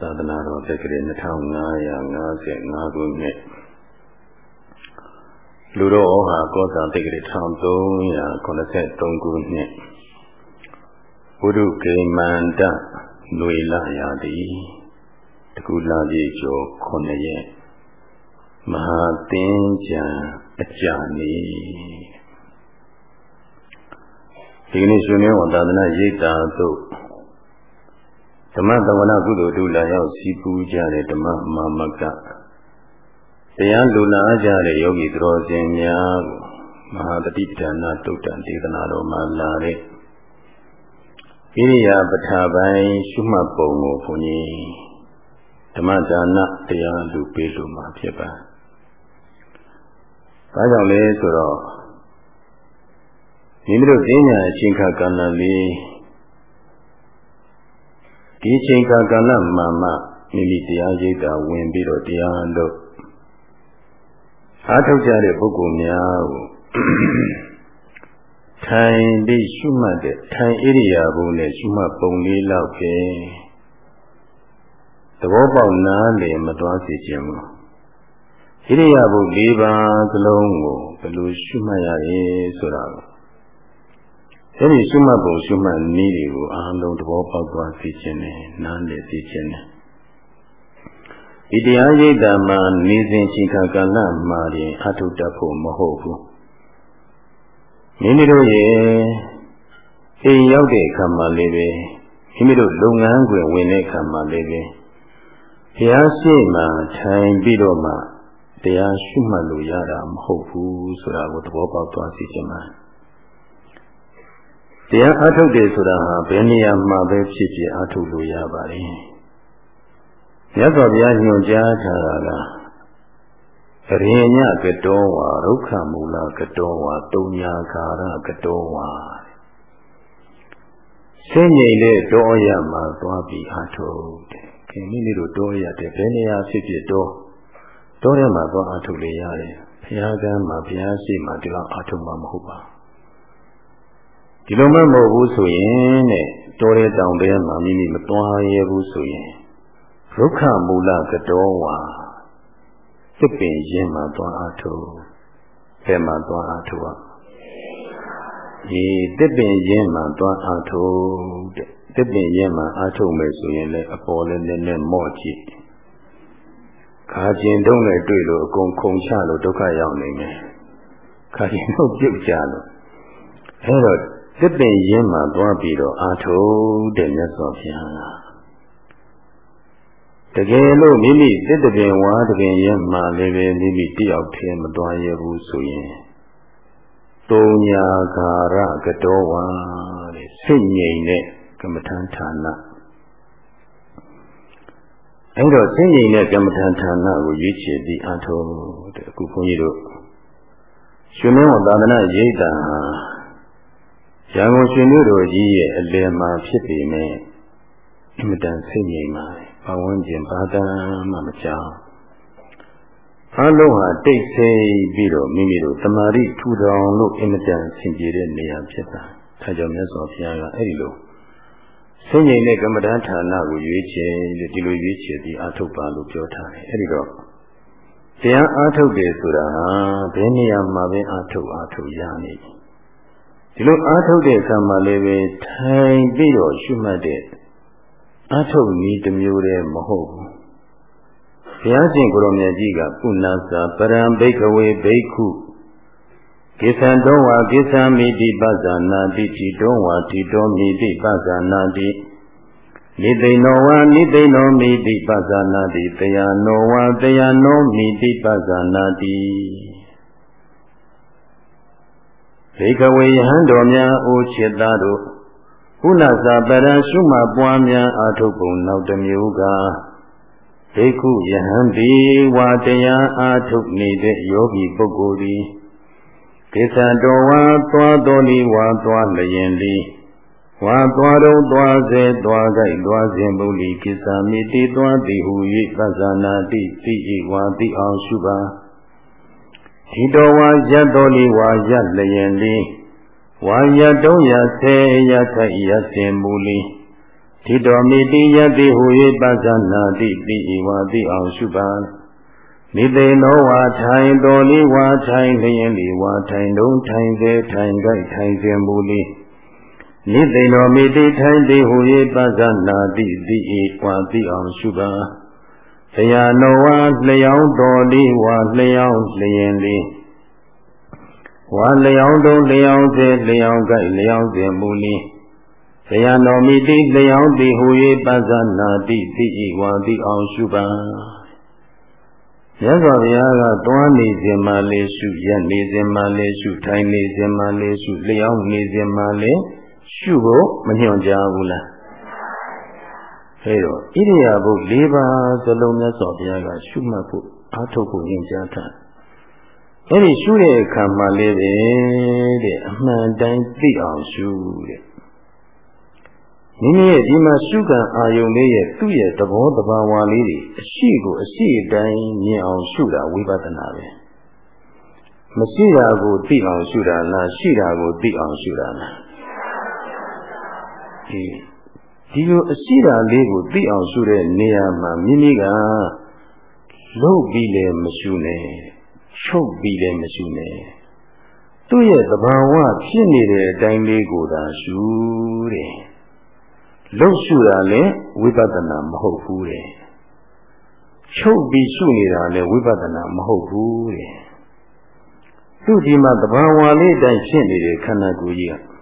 သာသနာတော်တက္ကရာ2555ခုနှစ်လူတော်ဩဟာကောသာတက္ကရာ1383ခုနှစ်ဘုဒ္ဓကေမန္တလွေလာရာတိတကူလာပြေကျော်9ရက်မဟာသင်္ကြံအကြနေဒီနေ့ရှင်နေဝသာသနာရိပ်တာတို့ ဓမ္မသဝနာကုသိုလ်တို့လာရောက်စီပူကြတဲ့ဓမ္မမာမကတရားလူလာကြတဲ့ယောဂီတော်စင်များကိုမဟာတတိပဌာနာတုတ်တန်ဒေသနာတော်မှာလာတဲ့ဣရိယာပဋ္ဌာပိုင်းရှုမှတ်ပုံကိုဘုန်းကြီးဓမ္မဒါနတရားလူပေးလို့မှာဖြစ်ပါ။ဘာကြောင့်လဲဆိုတော့မိမိတို့သိညာအချိန်ခါကဏ္ဍလေး ဒီချိန်ခါကာလမှမှမိမိတရားရိပ်တာဝင်ပြီးတော့တရားလို့အားထုတ်ကြတဲ့ပုဂ္ဂိုလ်များကိုထိုင်ပြီးရှုမှတ်တဲ့ထိုင်ဣရိယာပုနဲ့ရှုမှတ်ပုံလေးလောက်ပဲသဘောပေါက်နားလည်မသွားစေခြင်းဘူးဣရိယာပု၄ပါးစလုံးကိုဘယ်လိုရှုမှတ်ရရဲဆိုတာကို အဲ့ဒီရှုမှတ်ပုံရှုမှတ်နည်းတွေကိုအားလုံးသဘောပေါက်သွားစေခြင်းနဲ့နားလည်စေခြင်းနဲ့ဒီတရားရိပ်တာမှာနေစဉ်ချိန်ခါကာလမှာရင်အထုတတ်ဖို့မဟုတ်ဘူးမိမိတို့ရဲ့အိမ်ရောက်တဲ့အခါမှာလည်းပဲမိမိတို့လုပ်ငန်းခွင်ဝင်တဲ့အခါမှာလည်းပဲဘုရားရှိမှထိုင်ပြီးတော့မှတရားရှုမှတ်လို့ရတာမဟုတ်ဘူးဆိုတာကိုသဘောပေါက်သွားစေချင်ပါ တယ်တရားအားထုတ်တယ်ဆိုတာဟာဘယ်နေရာမှာပဲဖြစ်ဖြစ်အားထုတ်လို့ရပါတယ်မြတ်စွာဘုရားညွှန်ကြားထားတာကရိညကတောဝါဒုက္ခမူလကတောဝါတုံညာခါရကတောဝါဆင်းငြိမ်တဲ့တောရမှာသွားပြီးအားထုတ်တယ်ခင်မိမိတို့တောရတဲ့ဘယ်နေရာဖြစ်ဖြစ်တောတောထဲမှာသွားအားထုတ်လေရတယ်ဘုရားကမ်းမှာဘုရားရှိမှဒီလောက်အားထုတ်မှာမဟုတ်ပါဘူး ဒီလိုမှမဟုတ်ဘူးဆိုရင်တဲ့တောရဲတောင်တဲမှာမိမိမသွားရဘူးဆိုရင်ရုက္ခမူလကတောဝါစစ်ပင်ရင်းမှာသွားအားထုတ်ဘယ်မှာသွားအားထုတ်อ่ะဒီတစ်ပင်ရင်းမှာသွားအားထုတ်တဲ့တစ်ပင်ရင်းမှာအားထုတ်မယ်ဆိုရင်လည်းအပေါ်လည်းနည်းနည်းမော့ကြည့်ခါကျင်တုံးနဲ့တွေ့လို့အကုန်ခုန်ချလို့ဒုက္ခရောက်နေမယ်ခါကျင်တော့ပြုတ်ကြလို့အဲ့တော့ တစ်ပင်ရင်းမှာသွားပြီးတော့အာထုတ်တဲ့မြတ်စွာဘုရားတကယ်လို့မိမိတစ်တပင်ဝါတပင်ရင်းမှာလည်းပဲမိမိတယောက်တည်းမသွားရဘူးဆိုရင်တုံညာကာရကတောဝါတဲ့စိတ်ငြိမ်တဲ့ကမ္မထန်ဌာနအဲ့တော့စိတ်ငြိမ်တဲ့ကမ္မထန်ဌာနကိုရွေးချယ်ပြီးအာထုတ်တဲ့အခုဘုန်းကြီးတို့ရှင်မင်းဝသာသနာရိပ်တာဟာ ရန်ကုန်ရှင်တို့တော်ကြီးရဲ့အလယ်မှာဖြစ်ပေမဲ့အင်မတန်စိတ်ငြိမ်ပါတယ်။ဘာဝန်းကျင်ဘာသာမှမကြောက်။အလုံးဟာတိတ်ဆိတ်ပြီးတော့မိမိတို့တမာရီထူထောင်လို့အင်မတန်ဆင်ပြေတဲ့နေရာဖြစ်တာ။ဒါကြောင့်မြတ်စွာဘုရားကအဲ့ဒီလိုစိတ်ငြိမ်တဲ့ကမ္မဋ္ဌာန်းဌာနကိုရွေးချယ်လို့ဒီလိုရွေးချယ်ပြီးအာထုတ်ပါလို့ပြောထားတယ်။အဲ့ဒီတော့တရားအာထုတ်တယ်ဆိုတာဟာဘယ်နေရာမှာပဲအာထုတ်အာထုတ်ရနေပြီ ဒီလိုအားထုတ်တဲ့အခါမှာလည်းပဲထိုင်ပြီးတော့ရှုမှတ်တဲ့အားထုတ်နည်းတစ်မျိုးတည်းမဟုတ်ဘူးဘုရားရှင်ကိုရောင်မြတ်ကြီးကပုဏ္ဏစာပရံဘိကဝေဘိက္ခုကိသံတောဝါကိသံမိတိပဇာနာတိတိတောဝါတိတောမိတိပဇာနာတိနိသိဏောဝါနိသိဏောမိတိပဇာနာတိတယနောဝါတယနောမိတိပဇာနာတိ ဘေကဝေယဟန်တော်များအိုချစ်သားတို့ခုနသာပရရှုမှပွားများအာထုပ်ပုံနောက်တစ်မျိုးကဘိက္ခုယဟန်ဒီဝါတရားအာထုပ်နေတဲ့ယောဂီပုဂ္ဂိုလ်သည်ကိစ္စတော်ဝါသွားတော်လီဝါသွားလျင်လီဝါသွားတော့သွားစေသွားကြိုက်သွားစဉ်ပုလီကိစ္စမိတိသွားသည်ဟူ၍သဇာနာတိသိဤဝါသိအောင်ရှုပါ ဒီတော်ဝါရတ်တော်လီဝါရလျင်လီဝါရတုံးရဆဲရခိုက်ရစင်မူလီတိတော်မိတိယတိဟူ၍ပဇာနာတိတိဤဝါတိအောင်ရှုပါနိသိနောဝါထိုင်တော်လေးဝါထိုင်လျင်လီဝါထိုင်လုံးထိုင်စေထိုင်ကြိုက်ထိုင်စဉ်မူလီနိသိနောမိတိထိုင်တိဟူ၍ပဇာနာတိတိဤဝါတိအောင်ရှုပါ တရားနောဝါလျောင်းတော်လေးဝါလျောင်းလျင်လီဝါလျောင်းတုံးလျောင်းစေလျောင်းကြိုက်လျောင်းစဉ်မူလီဆရာတော်မိတိလျောင်းတိဟူ၍ပဇာနာတိတိဤဝါတိအောင်ရှုပါမြတ်စွာဘုရားကတွန်းနေစဉ်မှလေးရှုရက်နေစဉ်မှလေးရှုထိုင်နေစဉ်မှလေးရှုလျောင်းနေစဉ်မှလေးရှုဖို့မညွှန်ကြားဘူးလား အဲတော့ဣရိယာပု၄ပါးစလုံးမြတ်စွာဘုရားကရှုမှတ်ဖို့အားထုတ်ဖို့ညွှန်ကြားထားအဲ့ဒီရှုတဲ့အခါမှာလေးပဲတဲ့အမှန်တိုင်းသိအောင်ရှုတဲ့မိမိရဲ့ဒီမှာရှုခံအာယုံလေးရဲ့သူ့ရဲ့သဘောတဘာဝလေးတွေအရှိကိုအရှိတိုင်းမြင်အောင်ရှုတာဝိပဿနာပဲမရှိတာကိုသိအောင်ရှုတာလားရှိတာကိုသိအောင်ရှုတာလားဒီ ဒီလိုအရှိတာလေးကိုသိအောင်ရှုတဲ့နေရာမှာမိမိကလှုပ်ပြီးလည်းမရှုနဲ့ချုပ်ပြီးလည်းမရှုနဲ့သူ့ရဲ့သဘာဝဖြစ်နေတဲ့အတိုင်းလေးကိုသာရှုတဲ့လှုပ်ရှုတာလည်းဝိပဿနာမဟုတ်ဘူးတဲ့ချုပ်ပြီးရှုနေတာလည်းဝိပဿနာမဟုတ်ဘူးတဲ့သူဒီမှာတဘာဝလေးတိုင်းဖြစ်နေတဲ့ခန္ဓာကိုယ်ကြီးက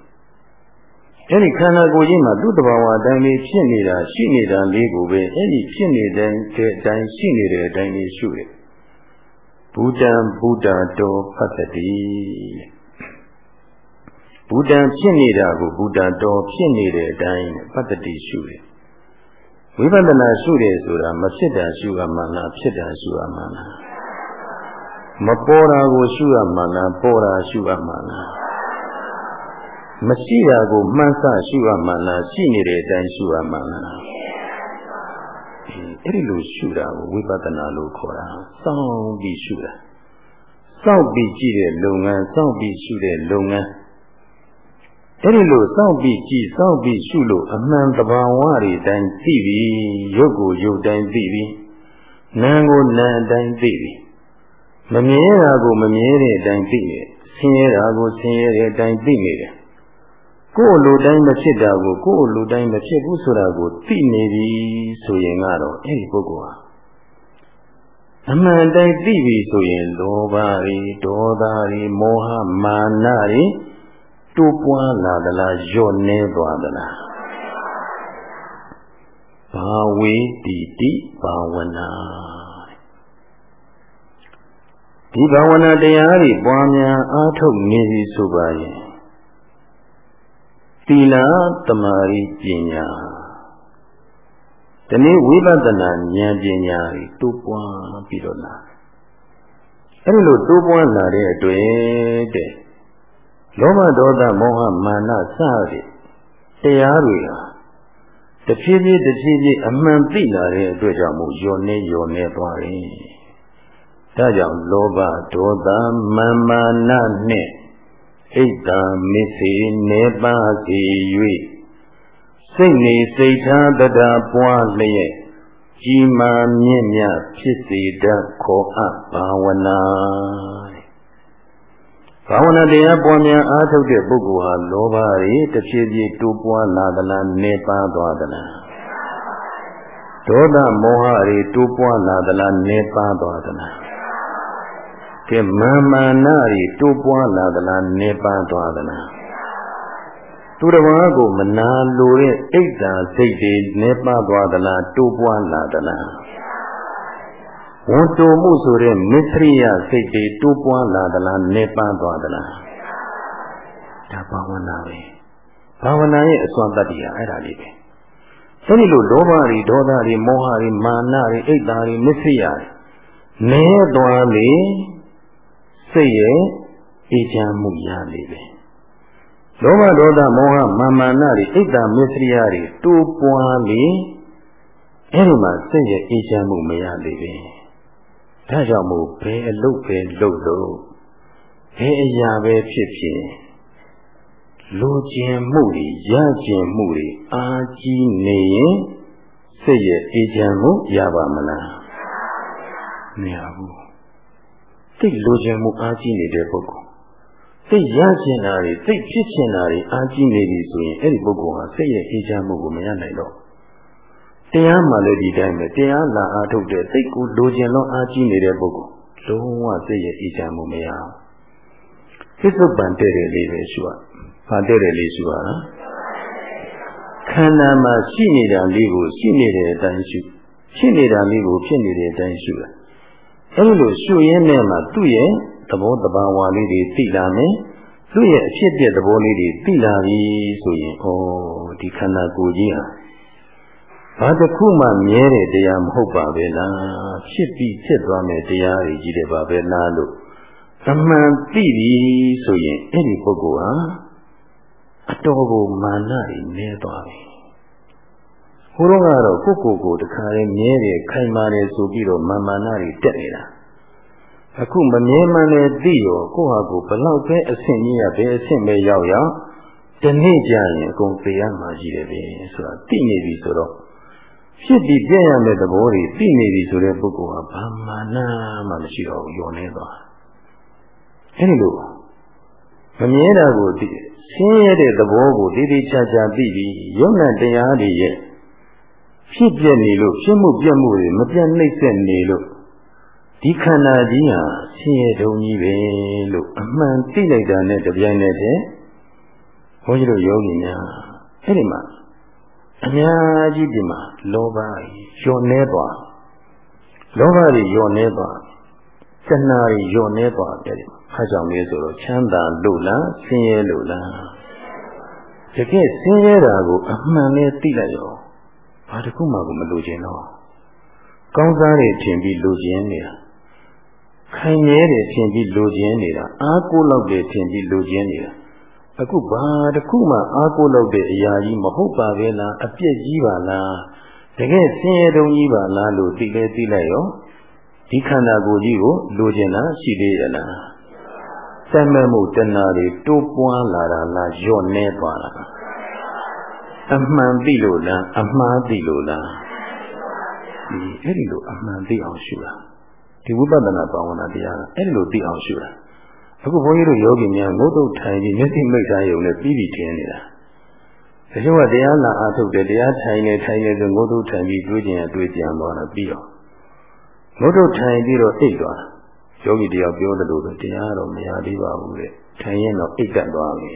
အဲ့ဒီခန္ဓာကိုယ်ကြီးမှာသူ့တဘာဝအတိုင်းလေးဖြစ်နေတာရှိနေတာလေးကိုပဲအဲ့ဒီဖြစ်နေတဲ့အတိုင်းရှိနေတဲ့အတိုင်းလေးရှုတယ်ဘုဒ္ဓံဘုဒ္ဓတော်ဖတ်တတိဘူတံဖြစ်နေတာကိုဘူတံတော်ဖြစ်နေတဲ့အတိုင်းပတ္တိရှုတယ်ဝိပဿနာရှုတယ်ဆိုတာမဖြစ်တာရှုရမှလားဖြစ်တာရှုရမှလားမပေါ်တာကိုရှုရမှလားပေါ်တာရှုရမှလား မရှိတာကိုမှန်းဆရှုရမှလားရှိနေတဲ့အတိုင်းရှုရမှလားအဲ့ဒီလိုရှုတာကိုဝိပဿနာလို့ခေါ်တာစောင့်ပြီးရှုတာစောင့်ပြီးကြည့်တဲ့လုပ်ငန်းစောင့်ပြီးရှုတဲ့လုပ်ငန်းအဲ့ဒီလိုစောင့်ပြီးကြည်စောင့်ပြီးရှုလို့အမှန်တဘာဝတွေတိုင်းသိပြီရုပ်ကိုရုပ်တိုင်းသိပြီနာမ်ကိုနာမ်တိုင်းသိပြီမမြဲတာကိုမမြဲတဲ့အတိုင်းသိနေဆင်းရဲတာကိုဆင်းရဲတဲ့အတိုင်းသိနေတယ် ကိုယ်လိုတိုင်းမဖြစ်တာကိုကိုယ်လိုတိုင်းမဖြစ်ဘူးဆိုတာကိုသိနေပြီဆိုရင်ကတော့အဲ့ဒီပုဂ္ဂိုလ်ဟာအမှန်တိုင်းသိပြီဆိုရင်လောဘတွေဒေါသတွေမောဟမာနတွေတိုးပွားလာသလားညော့နေသွားသလားဘာဝေတိတိဘာဝနာဒီဘာဝနာတရားတွေပွားများအားထုတ်နေပြီဆိုပါရင်သီ လသမာဓိပညာဒီနေ့ဝိပဿနာဉာဏ်ပညာတွေတိုးပွားပြီးတော့လာအဲ့လိုတိုးပွားလာတဲ့အတွက်တဲ့လောဘဒေါသမောဟမာနစတဲ့တရားတွေဟာတဖြည်းဖြည်းတဖြည်းဖြည်းအမှန်သိလာတဲ့အတွက်ကြောင့်မို့ယောနေယောနေသွားတယ်။ဒါကြောင့်လောဘဒေါသမမာနနှင့် ဣဒ္ဓမစ္စေနေပါစေ၍စိတ်နေစိတ်ထားတရားပွားလျက်ကြီးမားမြင့်မြတ်ဖြစ်စေတတ်ခေါ်အပ်ဘာဝနာဘာဝနာတရားပွားများအားထုတ်တဲ့ပုဂ္ဂိုလ်ဟာလောဘတွေတဖြည်းဖြည်းတိုးပွားလာသလားနေပါသွားသလားဒေါသမောဟတွေတိုးပွားလာသလားနေပါသွားသလား ကဲမာမာနတွေတိုးပွားလာသလားနေပါသွားသလားသူတော်ဘာကိုမနာလိုတဲ့အိတ်တာစိတ်တွေနေပါသွားသလားတိုးပွားလာသလားဝန်တိုမှုဆိုတဲ့မစ္စရိယစိတ်တွေတိုးပွားလာသလားနေပန်းသွားသလားဒါဘာဝနာပဲဘာဝနာရဲ့အစွမ်းတတ္တိဟာအဲ့ဒါလေးပဲအဲဒီလိုလောဘတွေဒေါသတွေမောဟတွေမာနတွေအိတ်တာတွေမစ္စရိယတွေနေသွားလေ စိတ်ရဲ့အေးချမ်းမှုရလေပဲလောဘဒေါသမောဟမာမာနတွေအိတ်တာမစ္စရိယတွေတိုးပွားလေအဲဒီမှာစိတ်ရဲ့အေးချမ်းမှုမရလေပဲဒါကြောင့်မို့ဘယ်အလုပ်ပဲလုပ်လို့ဘယ်အရာပဲဖြစ်ဖြစ်လိုချင်မှုတွေရချင်မှုတွေအာကြီးနေရင်စိတ်ရဲ့အေးချမ်းမှုရပါမလားမရဘူး စိတ်လိုချင်မှုအာကြီးနေတဲ့ပုဂ္ဂိုလ်စိတ်ရချင်တာတွေစိတ်ဖြစ်ချင်တာတွေအာကြီးနေပြီဆိုရင်အဲ့ဒီပုဂ္ဂိုလ်ဟာစိတ်ရဲ့အေးချမ်းမှုကိုမရနိုင်တော့တရားမှလည်းဒီတိုင်းပဲတရားလာအားထုတ်တဲ့စိတ်ကိုလိုချင်လို့အာကြီးနေတဲ့ပုဂ္ဂိုလ်လုံးဝစိတ်ရဲ့အေးချမ်းမှုမရဘူးသစ္စုပ္ပန်တဲ့တယ်လေးပဲရှိပါဘာတဲ့တယ်လေးရှိပါလားခန္ဓာမှာရှိနေတာလေးကိုရှိနေတဲ့အတိုင်းရှုရှိနေတာလေးကိုဖြစ်နေတဲ့အတိုင်းရှုတာ အဲဒီလိုရှုရင်းနဲ့မှသူ့ရဲ့သဘောတဘာဝလေးတွေသိလာမယ်သူ့ရဲ့အဖြစ်ပြက်သဘောလေးတွေသိလာပြီဆိုရင်ဩဒီခန္ဓာကိုယ်ကြီးဟာဘာတစ်ခုမှမြဲတဲ့တရားမဟုတ်ပါပဲလားဖြစ်ပြီးဖြစ်သွားမယ်တရားတွေကြီးတယ်ပါပဲလားလို့အမှန်သိပြီဆိုရင်အဲ့ဒီပုဂ္ဂိုလ်ဟာအတော်ကိုမာနတွေနည်းသွားပြီ ဟိုတော့ကတော့ကိုယ့်ကိုယ်ကိုတခါလေးမြဲတယ်ခိုင်မာတယ်ဆိုပြီးတော့မာမာနတွေတက်နေတာအခုမမြဲမှန်းလည်းသိရောကိုယ့်ဟာကိုယ်ဘလောက်ပဲအဆင့်ကြီးရပဲအဆင့်ပဲရောက်ရောက်ဒီနေ့ကျရင်အကုန်သိရမှာကြီးတယ်ပဲဆိုတာသိနေပြီဆိုတော့ဖြစ်ပြီးပြည့်ရမယ့်သဘောတွေသိနေပြီဆိုတဲ့ပုဂ္ဂိုလ်ဟာဘာမှနာမှမရှိတော့ဘူးညော်နေသွားအဲဒီလိုမမြဲတာကိုသိဆင်းရဲတဲ့သဘောကိုတည်တည်ချာချာသိပြီးယုံနာတရားတွေရဲ့ ဖြစ်ပြနေလို့ဖြစ်မှုပြက်မှုတွေမပြတ်နှိမ့်ဆက်နေလို့ဒီခန္ဓာကြီးဟာဆင်းရဲတုံကြီးပဲလို့အမှန်သိလိုက်တာနဲ့တပြိုင်နက်တည်းဘုန်းကြီးတို့ယောဂီများအဲ့ဒီမှာအများကြီးဒီမှာလောဘညော့နေသွားလောဘတွေညော့နေသွားတဏှာတွေညော့နေသွားတယ်အဲကြောင့်လေဆိုတော့ချမ်းသာလို့လားဆင်းရဲလို့လားတကယ်ဆင်းရဲတာကိုအမှန်နဲ့သိလိုက်ရော ဘာတစ်ခုမှကိုမလိုချင်တော့ကောင်းစားတွေထင်ပြီးလိုချင်နေတာခိုင်မြဲတယ်ထင်ပြီးလိုချင်နေတာအားကိုးလောက်တယ်ထင်ပြီးလိုချင်နေတာအခုဘာတစ်ခုမှအားကိုးလောက်တဲ့အရာကြီးမဟုတ်ပါပဲလားအပြည့်ကြီးပါလားတကယ်ဆင်းရဲတုံးကြီးပါလားလို့သိလဲသိလိုက်ရောဒီခန္ဓာကိုယ်ကြီးကိုလိုချင်တာရှိသေးရလားစက်မဲ့မှုတဏှာတွေတိုးပွားလာတာလားညော့နေသွားတာ အမှန်သိလို့လားအမှားသိလို့လားဒီအဲ့ဒီလိုအမှန်သိအောင်ရှုတာဒီဝိပဿနာဘာဝနာတရားကအဲ့ဒီလိုသိအောင်ရှုတာအခုဘုန်းကြီးတို့ယောဂီများငုတ်တုတ်ထိုင်ပြီးမျက်စိမိတ်သားယုံနဲ့ပြီးပြီးထင်နေတာတချို့ကတရားလာအားထုတ်တယ်တရားထိုင်နေထိုင်နေဆိုငုတ်တုတ်ထိုင်ပြီးတွေးကြင်ရတွေးကြံသွားတာပြီးတော့ငုတ်တုတ်ထိုင်ပြီးတော့အိတ်သွားယောဂီတယောက်ပြောတယ်လို့တရားတော့မရသေးပါဘူးတဲ့ထိုင်ရင်တော့အိတ်တက်သွားပြီ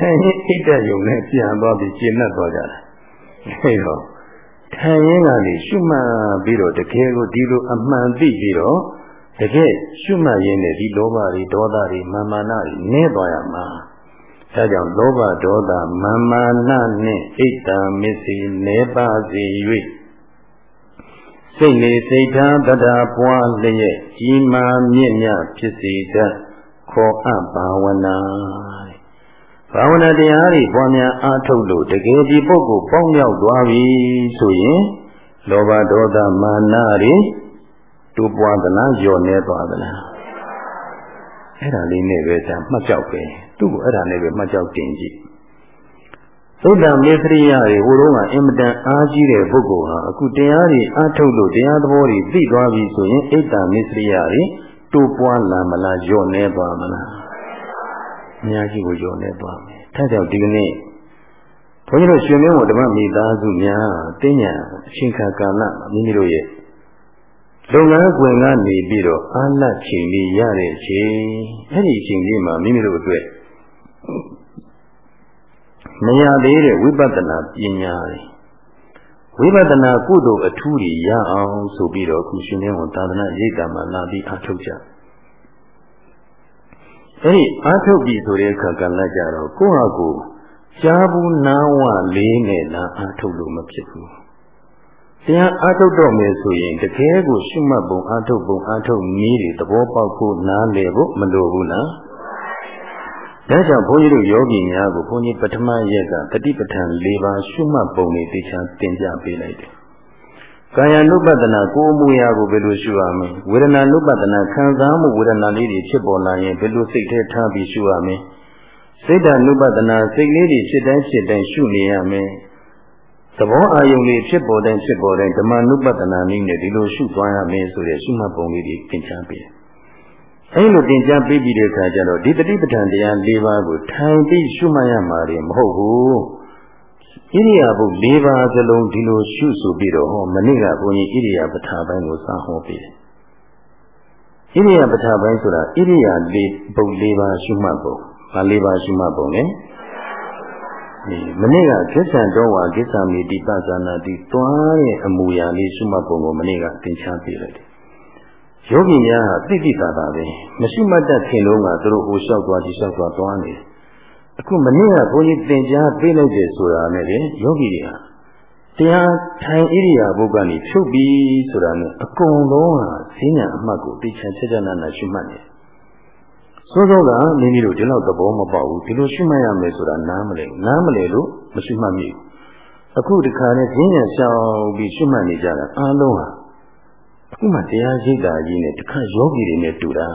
ထိုင်ရင်အိတ်တက်ယုံနဲ့ပြန်သွားပြီးကျင့်တတ်သွားကြတာအဲတော့ထိုင်ရင်ကနေရှုမှတ်ပြီးတော့တကယ်ကိုဒီလိုအမှန်သိပြီးတော့တကယ်ရှုမှတ်ရင်းနဲ့ဒီလောဘတွေဒေါသတွေမာမာနတွေနည်းသွားရမှာဒါကြောင့်လောဘဒေါသမာမာနနှင့်ဣတ္တမစ္စေနေပါစေ၍စိတ်နေစိတ်ထားတရားပွားလျက်ကြီးမားမြင့်မြတ်ဖြစ်စေတတ်ခေါ်အပ်ဘာဝနာ ဘာဝနာတရားတွေပွားများအားထုတ်လို့တကယ်ဒီပုဂ္ဂိုလ်ပေါင်းရောက်သွားပြီဆိုရင်လောဘဒေါသမာနတွေတူပွားသလားညော့နေသွားသလားအဲ့ဒါလေးနဲ့ပဲသာမှတ်ကြောက်ပဲသူ့ကိုအဲ့ဒါနဲ့ပဲမှတ်ကြောက်တင်ကြည့်သုဒ္ဓမေသရိယတွေဟိုတုန်းကအင်မတန်အားကြီးတဲ့ပုဂ္ဂိုလ်ဟာအခုတရားတွေအားထုတ်လို့တရားသဘောတွေသိသွားပြီဆိုရင်ဣဒ္ဓမေသရိယတွေတူပွားလာမလားညော့နေသွားမလား အများကြီးကိုညော့နေသွားမယ်။ဒါကြောင့်ဒီကနေ့ဘုန်းကြီးတို့ရှင်မင်းတို့ဓမ္မမိသားစုများတင်းညာအချိန်ခါကာလမိမိတို့ရဲ့လုပ်ငန်းခွင်ကနေပြီးတော့အာလတ်ချိန်လေးရတဲ့အချိန်အဲ့ဒီအချိန်လေးမှာမိမိတို့အတွက်မရသေးတဲ့ဝိပဿနာပညာတွေဝိပဿနာကုသိုလ်အထူးတွေရအောင်ဆိုပြီးတော့ခုရှင်မင်းတို့သာသနာရိပ်တာမှာလာပြီးအားထုတ်ကြ အဲဒီအားထုတ်ပြီဆိုတဲ့အခါကလည်းကြတော့ကိုယ့်ဟာကိုယ်ကြားဘူးနားဝလေးနဲ့လားအားထုတ်လို့မဖြစ်ဘူးတရားအားထုတ်တော့မယ်ဆိုရင်တကယ်ကိုရှုမှတ်ပုံအားထုတ်ပုံအားထုတ်နည်းတွေသဘောပေါက်ဖို့နားလည်ဖို့မလိုဘူးလားဒါကြောင့်ဘုန်းကြီးတို့ယောဂီများကိုဘုန်းကြီးပထမရက်ကတတိပဋ္ဌာန်၄ပါးရှုမှတ်ပုံတွေသိချာသင်ပြပေးလိုက်တယ် ကာယ ानु ပတနာကိုယ်အမူအရာကိုဘယ်လိုရှုရမလဲဝေဒနာ ानु ပတနာခံစားမှုဝေဒနာလေးတွေဖြစ်ပေါ်လာရင်ဘယ်လိုစိတ်ထဲထားပြီးရှုရမလဲစိတ်ဓာ ानु ပတနာစိတ်လေးတွေဖြစ်တိုင်းဖြစ်တိုင်းရှုနေရမယ်သဘောအာယုံလေးဖြစ်ပေါ်တိုင်းဖြစ်ပေါ်တိုင်းဓမ္မ ानु ပတနာနည်းနဲ့ဒီလိုရှုသွားရမယ်ဆိုတဲ့ရှုမှတ်ပုံလေးတွေသင်ကြားပေးတယ်အဲလိုသင်ကြားပေးပြီးတဲ့အခါကျတော့ဒီတတိပဋ္ဌာန်တရား၄ပါးကိုထိုင်ပြီးရှုမှတ်ရမှာတယ်မဟုတ်ဘူး ဣရိယာပု၄ပါးစလုံးဒီလိုရှုဆိုပြီးတော့ဟောမနေ့ကဘုန်းကြီးဣရိယာပဋ္ဌာပိုင်းကိုစာဟောပေးတယ်ဣရိယာပဋ္ဌာပိုင်းဆိုတာဣရိယာ၄ပုတ်၄ပါးရှုမှတ်ပုံ။ဘာ၄ပါးရှုမှတ်ပုံလဲ။မနေ့ကကိစ္ဆံတော်ဝါကိစ္ဆာမိတိပဇာနာတိသွားတဲ့အမူအရာလေးရှုမှတ်ပုံကိုမနေ့ကသင်ချပေးလိုက်တယ်။ယောဂီများဟာသိသိသာသာပဲမရှိမှတ်တတ်ခင်လုံးကသူတို့ဟိုလျှောက်သွားဒီလျှောက်သွားသွားနေတယ် အခုမနေ့ကဘုန်းကြီးသင်ကြားပေးလိုက်တယ်ဆိုတာနဲ့လေယောဂီတွေဟာတရားထိုင်ဣရိယာပုကနေဖြုတ်ပြီးဆိုတာနဲ့အကုန်လုံးဟာဈဉ္ညာအမှတ်ကိုသိချင်ချက်ချက်နာနာရှုမှတ်နေစိုးစိုးကမိမိတို့ဒီလောက်သဘောမပေါက်ဘူးဒီလိုရှုမှတ်ရမယ်ဆိုတာနားမလဲနားမလဲလို့မရှုမှတ်မိဘူးအခုဒီခါနဲ့ဈဉ္ညာရှောင်ပြီးရှုမှတ်နေကြတာအားလုံးဟာအခုမှတရားရိပ်တာကြီးနဲ့တခါယောဂီတွေနဲ့တူတာ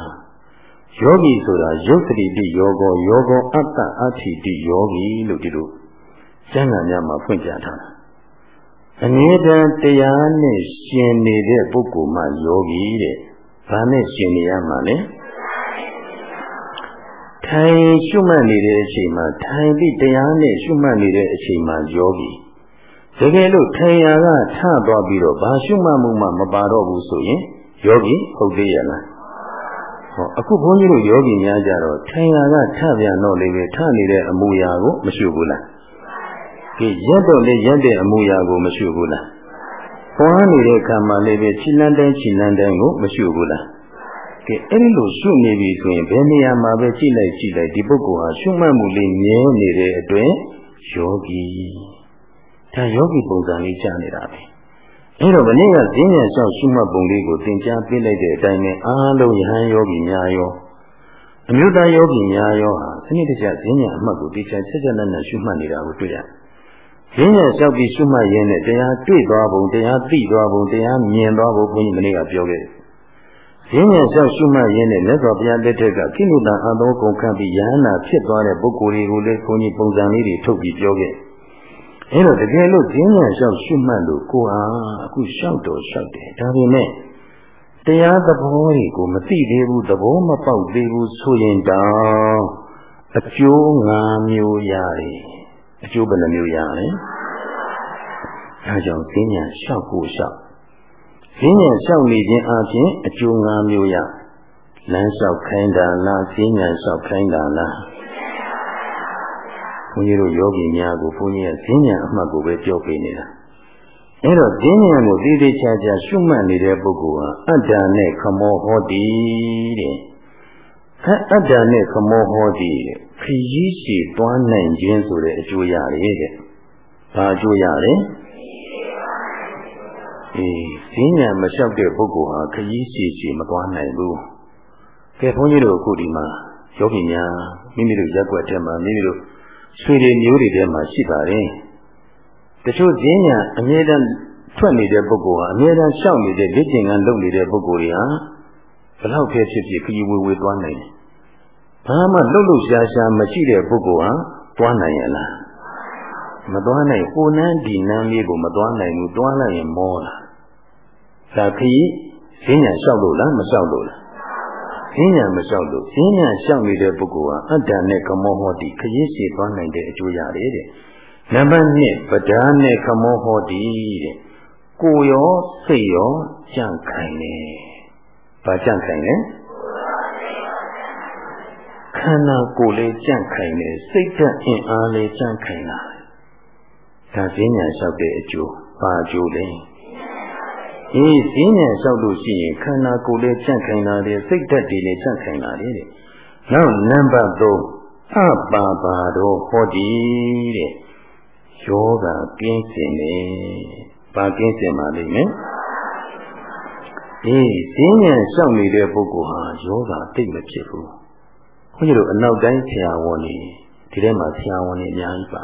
ယောဂီဆိုတာယုတ်တိတိယောဂောယောဂောအတ္တအဋ္ဌိတိယောဂီလို့ဒီလိုကျမ်းဂန်များမှာဖွင့်ပြထားတာအမြဲတမ်းတရားနဲ့ရှင်နေတဲ့ပုဂ္ဂိုလ်မှယောဂီတဲ့။ဘာနဲ့ရှင်နေရမှာလဲ။ထိုင်ရှုမှတ်နေတဲ့အချိန်မှာထိုင်ပြီးတရားနဲ့ရှုမှတ်နေတဲ့အချိန်မှာယောဂီတကယ်လို့ထိုင်ရာကထသွားပြီးတော့ဘာရှုမှတ်မှုမှမပါတော့ဘူးဆိုရင်ယောဂီဟုတ်သေးရလား ဟောအခုဘုန်းကြီးတို့ယောဂီများကြတော့ထိုင်ရာကထပြန်တော့လေပဲထနေတဲ့အမူအရာကိုမရှုဘူးလားကဲရက်တော့လေရက်တဲ့အမူအရာကိုမရှုဘူးလားပွားနေတဲ့ခံမှလည်းပဲခြိလန်းတိုင်းခြိလန်းတိုင်းကိုမရှုဘူးလားကဲအဲ့ဒီလိုရှုနေပြီဆိုရင်ဘယ်နေရာမှာပဲကြည့်လိုက်ကြည့်လိုက်ဒီပုဂ္ဂိုလ်ဟာရှုမှတ်မှုလေးမြဲနေတဲ့အတွက်ယောဂီဒါယောဂီပုံစံလေးကြားနေတာပဲ အဲ့တော့မနေ့ကဈဉ္ညာလျှောက်ရှုမှတ်ပုံလေးကိုသင်ကြားပေးလိုက်တဲ့အတိုင်းနဲ့အားလုံးယဟန်ယောဂီများရောအမျိုးသားယောဂီများရောဟာစနစ်တကျဈဉ္ညာအမှတ်ကိုတေချာချက်ချက်နဲ့နဲ့ရှုမှတ်နေတာကိုတွေ့ရတယ်။ဈဉ္ညာလျှောက်ပြီးရှုမှတ်ရင်းနဲ့တရားတွေ့သွားပုံတရားသိသွားပုံတရားမြင်သွားပုံဘုန်းကြီးမနေ့ကပြောခဲ့တယ်။ဈဉ္ညာလျှောက်ရှုမှတ်ရင်းနဲ့လက်တော်ဘုရားလက်ထက်ကကိလေသာအသောကုန်ခံပြီးယဟနာဖြစ်သွားတဲ့ပုဂ္ဂိုလ်တွေကိုလည်းဘုန်းကြီးပုံစံလေးတွေထုတ်ပြီးပြောခဲ့တယ် အဲ့တော့တကယ်လို့ဈဉ္ညာလျှောက်ရှုမှတ်လို့ကိုဟာအခုလျှောက်တော့လျှောက်တယ်ဒါပေမဲ့တရားသဘောတွေကိုမသိသေးဘူးသဘောမပေါက်သေးဘူးဆိုရင်တောင်အကျိုး၅မျိုးရတယ်အကျိုးဘယ်နှမျိုးရလဲအဲကြောင့်ဈဉ္ညာလျှောက်ဖို့လျှောက်ဈဉ္ညာလျှောက်နေခြင်းအပြင်အကျိုး၅မျိုးရလမ်းလျှောက်ခိုင်းတာလားဈဉ္ညာလျှောက်ခိုင်းတာလား ဘုန်းကြီးတို့ယောဂီများကိုဘုန်းကြီးရဲ့ဈဉ္ဉံအမှတ်ကိုပဲပြောပေးနေတာအဲ့တော့ဈဉ္ဉံကိုတည်တည်ချာချာရှုမှတ်နေတဲ့ပုဂ္ဂိုလ်ဟာအတ္တနဲ့ခမောဟောတိတဲ့အတ္တနဲ့ခမောဟောတိတဲ့ခရီးရှိသွားနိုင်ခြင်းဆိုတဲ့အကျိုးရတယ်တဲ့ဘာအကျိုးရလဲအေးဈဉ္ဉံမလျှောက်တဲ့ပုဂ္ဂိုလ်ဟာခရီးရှိရှိမသွားနိုင်ဘူးကဲဘုန်းကြီးတို့အခုဒီမှာယောဂီများမိမိတို့ရက်ွက်တဲ့မှာမိမိတို့ ဆွေတွေမျိုးတွေထဲမှာရှိပါတယ်တချို့ဈဉ္ညာအမြဲတမ်းထွက်နေတဲ့ပုဂ္ဂိုလ်ဟာအမြဲတမ်းရှောက်နေတဲ့လက်ကျင်ကလုပ်နေတဲ့ပုဂ္ဂိုလ်တွေဟာဘလောက်ပဲဖြစ်ဖြစ်ခရီးဝေဝေသွားနိုင်တယ်ဘာမှလှုပ်လှုပ်ရှားရှားမရှိတဲ့ပုဂ္ဂိုလ်ဟာသွားနိုင်ရလားမသွားနိုင်ဟိုနန်းဒီနန်းလေးကိုမသွားနိုင်ဘူးသွားလိုက်ရင်မောလာဒါခရီးဈဉ္ညာလျှောက်လို့လားမလျှောက်လို့လား ဈဉ္ညာမလျှောက်လို့ဈဉ္ညာလျှောက်နေတဲ့ပုဂ္ဂိုလ်ဟာအတ္တနဲ့ကမောဟောတိခရီးရှိသွားနိုင်တဲ့အကျိုးရတယ်တဲ့နံပါတ်1ပဒါနဲ့ကမောဟောတိတဲ့ကိုရောစိတ်ရောကြန့်ခိုင်တယ်ဘာကြန့်ခိုင်လဲခန္ဓာကိုယ်လေးကြန့်ခိုင်တယ်စိတ်ဓာတ်အင်အားလေးကြန့်ခိုင်လာဒါဈဉ္ညာလျှောက်တဲ့အကျိုးဘာအကျိုးလဲ အေးဈဉ္ဉံလျှောက်လို့ရှိရင်ခန္ဓာကိုယ်လေးကြန့်ခိုင်လာတယ်စိတ်ဓာတ်တွေလည်းကြန့်ခိုင်လာတယ်တဲ့နောက်နံပါတ်3အပါပါတော့ဟောဒီတဲ့ယောဂကင်းစင်တယ်ဘာကင်းစင်ပါလိမ့်မယ်အေးဈဉ္ဉံလျှောက်နေတဲ့ပုဂ္ဂိုလ်ဟာယောဂတိတ်မဖြစ်ဘူးခွန်ကြီးတို့အနောက်တိုင်းဆရာဝန်တွေဒီထဲမှာဆရာဝန်တွေအများကြီးပါ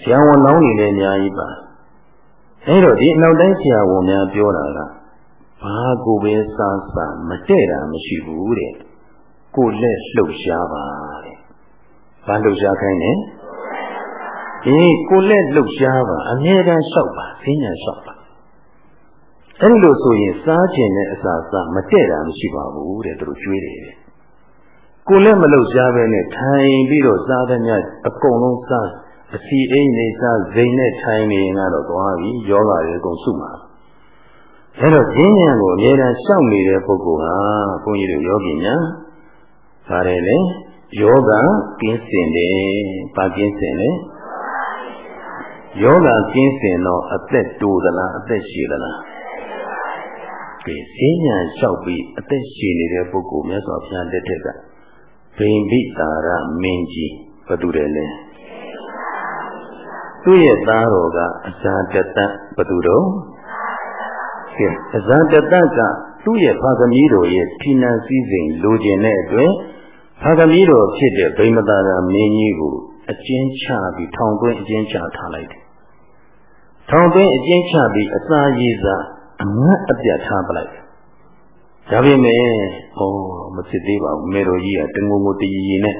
ဆရာဝန်လောင်းတွေလည်းအများကြီးပါ အဲ့တော့ဒီအနောက်တိုင်းဆရာဝန်များပြောတာကဘာကိုပဲစားစားမတဲ့တာမရှိဘူးတဲ့ကိုလက်လှုပ်ရှားပါတဲ့ဘာလှုပ်ရှားခိုင်းလဲအေးကိုလက်လှုပ်ရှားပါအမြဲတမ်းလျှောက်ပါဈဉ္ညာလျှောက်ပါအဲ့လိုဆိုရင်စားခြင်းနဲ့အစာစားမတဲ့တာမရှိပါဘူးတဲ့သူတို့ကျွေးတယ်တဲ့ကိုလက်မလှုပ်ရှားပဲနဲ့ထိုင်ပြီးတော့စားတဲ့ညအကုန်လုံးစား အစီအိမ်နေစားဇိမ်နဲ့ထိုင်နေရင်ကတော့သွားပြီယောဂတွေအကုန်စုမှာအဲ့တော့ဈဉ္ဉံကိုအမြဲတမ်းရှောက်နေတဲ့ပုဂ္ဂိုလ်ဟာဘုန်းကြီးတို့ယောဂီများပါတယ်လေယောဂကင်းစင်တယ်ဘာကင်းစင်လဲယောဂကင်းစင်တော့အသက်တိုးသလားအသက်ရှည်သလားကဲဈဉ္ဉံလျှောက်ပြီးအသက်ရှည်နေတဲ့ပုဂ္ဂိုလ်မြတ်စွာဘုရားလက်ထက်ကဗိမ္ပိတာရမင်းကြီးဘယ်သူတယ်လဲ သူ့ရဲ့သားတော်ကအဇာတတဘသူတော်ကဲအဇာတတကသူ့ရဲ့ဖသမီးတော်ရဲ့ဌိနံစည်းစိမ်လိုချင်တဲ့အတွက်ဖသမီးတော်ဖြစ်တဲ့ဗိမသာရမင်းကြီးကိုအကျဉ်းချပြီးထောင်သွင်းအကျဉ်းချထားလိုက်တယ်။ထောင်သွင်းအကျဉ်းချပြီးအစာရည်စာအငတ်အပြတ်ထားပလိုက်။ဒါပေမဲ့ဩမဖြစ်သေးပါဘူးမေတော်ကြီးကတငုံငုံတည်ရည်နဲ့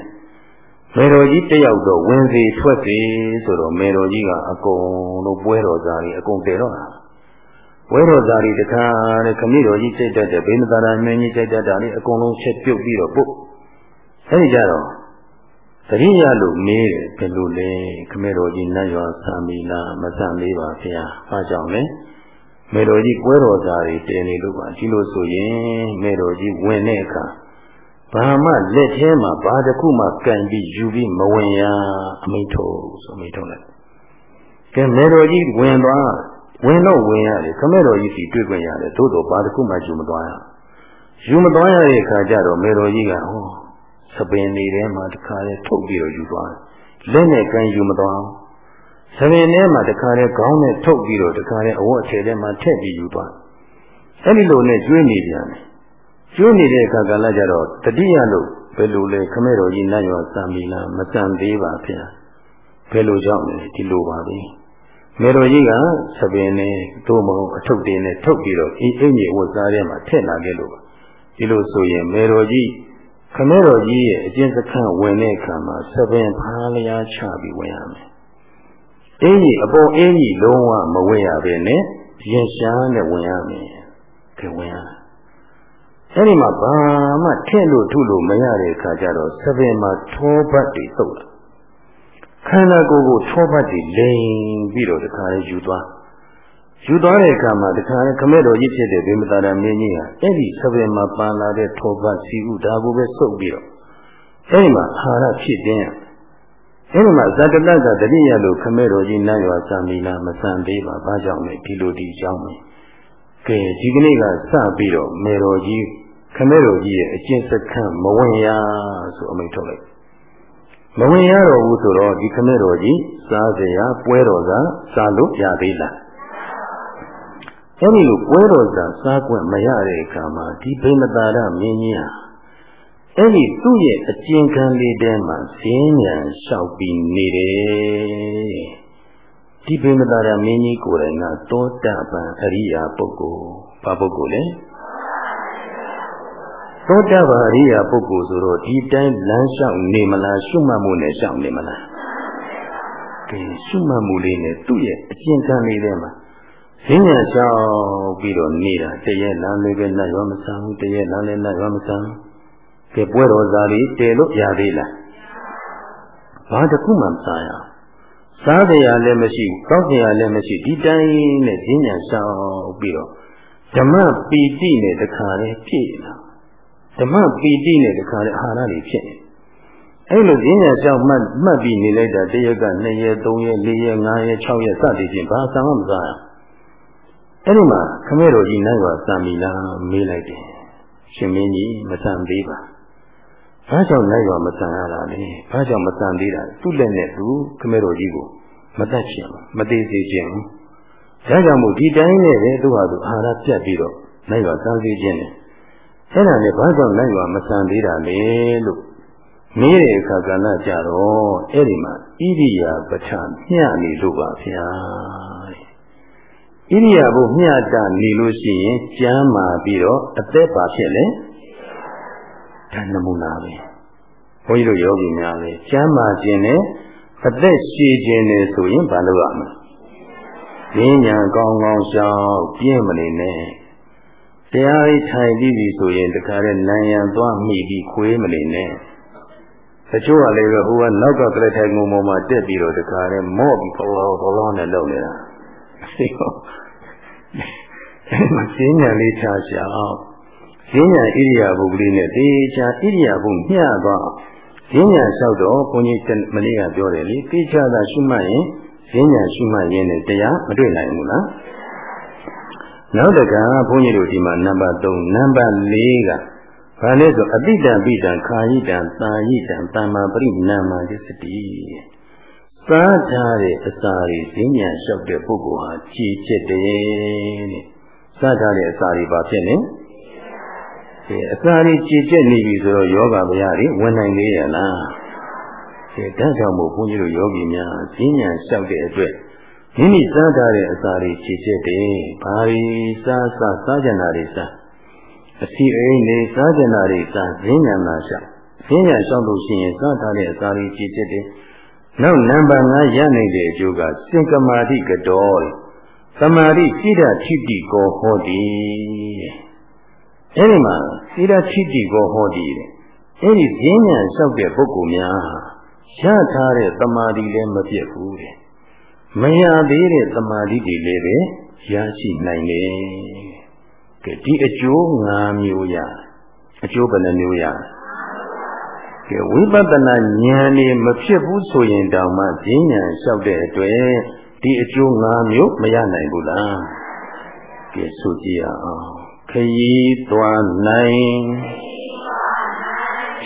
မေတော်ကြီးတယောက်တော့ဝင်စီထွက်စီဆိုတော့မေတော်ကြီးကအကုန်လုံးပွဲတော်သားကြီးအကုန်တည်တော့တာပွဲတော်သားကြီးတခါတဲ့ခမည်းတော်ကြီးစိတ်တက်တဲ့ဘိမသာရမင်းကြီးစိတ်တက်တာလေးအကုန်လုံးချက်ပြုတ်ပြီးတော့ပုတ်အဲဒီကြတော့တတိယလို့မေးတယ်ဘယ်လိုလဲခမည်းတော်ကြီးနတ်ရွာဆံမီလားမဆံမေးပါဗျာဘာကြောင့်လဲမေတော်ကြီးပွဲတော်သားတွေတည်နေလို့ပါဒီလိုဆိုရင်မေတော်ကြီးဝင်တဲ့အခါ ဘာမှလက်ထဲမှာဘာတစ်ခုမှကန်ပြီးယူပြီးမဝင်ရအမိထုတ်ဆိုအမိထုတ်လိုက်ကဲမေတော်ကြီးဝင်သွားဝင်တော့ဝင်ရတယ်ခမဲတော်ကြီးစီတွေ့ခွင့်ရတယ်သို့တော့ဘာတစ်ခုမှယူမသွားရယူမသွားရတဲ့အခါကျတော့မေတော်ကြီးကဟောစပင်နေထဲမှာတခါလေထုတ်ပြီးတော့ယူသွားလက်နဲ့ကန်ယူမသွားစပင်ထဲမှာတခါလေခေါင်းနဲ့ထုတ်ပြီးတော့တခါလေအဝတ်အထည်ထဲမှာထည့်ပြီးယူသွားအဲ့ဒီလိုနဲ့ကျွေးနေပြန်တယ် ကျွေးနေတဲ့အခါကလည်းကြတော့တတိယလို့ဘယ်လိုလဲခမဲတော်ကြီးနတ်ရောစံပြီလားမစံသေးပါဗျာဘယ်လိုကြောင့်လဲဒီလိုပါပဲမေတော်ကြီးကသပင်နဲ့သို့မဟုတ်အထုပ်တွေနဲ့ထုတ်ပြီးတော့အင်းအင်းကြီးဝတ်စားထဲမှာထည့်လာခဲ့လို့ပါဒီလိုဆိုရင်မေတော်ကြီးခမဲတော်ကြီးရဲ့အကျဉ်းစခန်းဝင်တဲ့အခါမှာသပင်ဖားလျားချပြီးဝင်ရမယ်အင်းကြီးအပေါ်အင်းကြီးလုံးဝမဝင်ရပဲနဲ့ရင်ရှားနဲ့ဝင်ရမယ်ကဲဝင်ရ အဲ့ဒီမှာဘာမှထည့်လို့ထုလို့မရတဲ့အခါကျတော့သပင်မှာထောပတ်တွေသုတ်လာခန္ဓာကိုယ်ကိုထောပတ်တွေလိမ်ပြီးတော့တခါလေယူသွားယူသွားတဲ့အခါမှာတခါလေခမဲ့တော်ကြီးဖြစ်တဲ့ဗေမတာရမင်းကြီးဟာအဲ့ဒီသပင်မှာပန်လာတဲ့ထောပတ်စီဥဒါကိုပဲစုပ်ပြီးတော့အဲ့ဒီမှာအာဟာရဖြစ်ခြင်းအဲ့ဒီမှာဇတတကတတိယလို့ခမဲ့တော်ကြီးနတ်ရွာစံမီလားမစံသေးပါဘာကြောင့်လဲဒီလိုဒီကြောင့်ပဲကဲဒီကနေ့ကစပြီးတော့မေတော်ကြီး ခမဲတော်ကြီးရဲ့အကျင့်စခန်းမဝင်ရဆိုအမိန့်ထုတ်လိုက်မဝင်ရတော့ဘူးဆိုတော့ဒီခမဲတော်ကြီးစားစရာပွဲတော်ကစားလို့ရသေးလားအဲ့ဒီလိုပွဲတော်ကစားခွင့်မရတဲ့အခါမှာဒီဗိမတာရမင်းကြီးဟာအဲ့ဒီသူ့ရဲ့အကျဉ်းခံလေးထဲမှာဈဉ္ဉံလျှောက်ပြီးနေတယ်ဒီဗိမတာရမင်းကြီးကိုယ်တိုင်ကတောတပံအရိယာပုဂ္ဂိုလ်ဘာပုဂ္ဂိုလ်လဲ သောတပန်အရိယာပုဂ္ဂိုလ်ဆိုတော့ဒီတိုင်းလမ်းလျှောက်နေမလားရှုမှတ်မှုနဲ့လျှောက်နေမလားကဲရှုမှတ်မှုလေးနဲ့သူ့ရဲ့အကျဉ်းခံလေးထဲမှာဈဉ္ညာလျှောက်ပြီးတော့နေတာတရက်လမ်းလေးပဲနဲ့ရောမဆန်းဘူးတရက်လမ်းလေးနဲ့ရောမဆန်းကဲပွဲတော်သားလေးတည်လို့ရသေးလားဘာတစ်ခုမှမစားရစားကြရလည်းမရှိဘူးကောက်ကြရလည်းမရှိဒီတိုင်းနဲ့ဈဉ္ညာလျှောက်ပြီးတော့ဓမ္မပီတိနဲ့တခါလေးပြည့်လာ ဓမ္မပီတိနဲ့တခါလေအာဟာရတွေဖြစ်နေအဲ့လိုဈဉ္ညာကြောင့်မှတ်မှတ်ပြီးနေလိုက်တာတရက်က2ရက်3ရက်4ရက်5ရက်6ရက်စသည်ဖြင့်ဘာသံမှမစားရအဲ့ဒီမှာခမဲတော်ကြီးနိုင်ပါစံပြီလားမေးလိုက်တယ်ရှင်မင်းကြီးမစံသေးပါဘာကြောင့်နိုင်ပါမစံရတာလဲဘာကြောင့်မစံသေးတာသူ့လက်နဲ့သူခမဲတော်ကြီးကိုမတတ်ချင်မသေးစေချင်ဘူးဒါကြောင့်မို့ဒီတိုင်းနဲ့ပဲသူ့ဟာသူအာဟာရပြတ်ပြီးတော့နိုင်ပါစံစေခြင်းနဲ့ အဲ့ဒါနဲ့ဘာကြောင့်လိုက်ပါမဆန်သေးတာလဲလို့မေးတဲ့အခါကလည်းကြတော့အဲ့ဒီမှာဣရိယာပဋ္ဌာမျှနေလို့ပါဗျာဣဣရိယာပုမျှတနေလို့ရှိရင်ကျမ်းမာပြီးတော့အသက်ပါဖြစ်လေဒါနမူနာပဲဘုန်းကြီးတို့ယောဂီများပဲကျမ်းမာခြင်းနဲ့အသက်ရှည်ခြင်းနဲ့ဆိုရင်ဘာလုပ်ရမလဲဉာဏ်ကောင်းကောင်းရှောင်ပြည့်မနေနဲ့ တရားဤထိုင်ပြီးပြီဆိုရင်တခါတည်းနိုင်ရန်သွားမိပြီးခွေးမနေနဲ့တချို့ကလည်းဟိုကနောက်ကကလေးထိုင်ငုံပေါ်မှာတက်ပြီးတော့တခါတည်းမော့ပြီးဘောလောဘောလောနဲ့လုပ်နေတာသိရောအဲမှာဈဉ္ညာလေးချာချာအောင်ဈဉ္ညာဣရိယာပုကလေးနဲ့တေချာဣရိယာပုမျှသွားဈဉ္ညာလျှောက်တော့ဘုန်းကြီးမလေးကပြောတယ်လေတေချာသာရှုမှတ်ရင်ဈဉ္ညာရှုမှတ်ရင်လည်းတရားမတွေ့နိုင်ဘူးလား နောက်တကဘုန်းကြီးတို့ဒီမှာနံပါတ်3နံပါတ်4ကဘာလဲဆိုအတိတံပိတံခာယိတံတာယိတံတမ္မာပရိနာမတိစတိစားထားတဲ့အစာတွေဈဉ္ညာလျှောက်တဲ့ပုဂ္ဂိုလ်ဟာကြည်ဖြစ်တယ်တဲ့စားထားတဲ့အစာတွေဘာဖြစ်လဲဒီအစာတွေကြည်ကျက်နေပြီဆိုတော့ယောဂဗျာတွေဝင်နိုင်သေးရဲ့လားဒီတတ်ကြောင့်မို့ဘုန်းကြီးတို့ယောဂီများဈဉ္ညာလျှောက်တဲ့အတွက် မိမိစားထားတဲ့အစာတွေကြည်ကျက်တယ်ဘာတွေစားစားစားကြတာတွေစားအစီအိမ်နေစားကြတာတွေစားဈဉ္ညာနာလျှောက်ဈဉ္ညာလျှောက်လို့ရှိရင်စားထားတဲ့အစာတွေကြည်ကျက်တယ်နောက်နံပါတ်5ရနိုင်တဲ့အကျိုးကစင်ကမာတိကတော်သမာဓိစိဒထိတိကိုဟောတိအဲဒီမှာစိဒထိတိကိုဟောတိတဲ့အဲဒီဈဉ္ညာလျှောက်တဲ့ပုဂ္ဂိုလ်များရထားတဲ့သမာဓိလည်းမပြတ်ဘူးတဲ့ မရသေးတဲ့သမာဓိတွေလည်းပဲရရှိနိုင်တယ်ကဲဒီအကျိုး၅မျိုးရအကျိုးဘယ်နှမျိုးရကဲဝိပဿနာဉာဏ်နေမဖြစ်ဘူးဆိုရင်တောင်မှဈဉ္ဉံလျှောက်တဲ့အတွက်ဒီအကျိုး၅မျိုးမရနိုင်ဘူးလားကဲဆိုကြည့်အောင်ခยีသွားနိုင်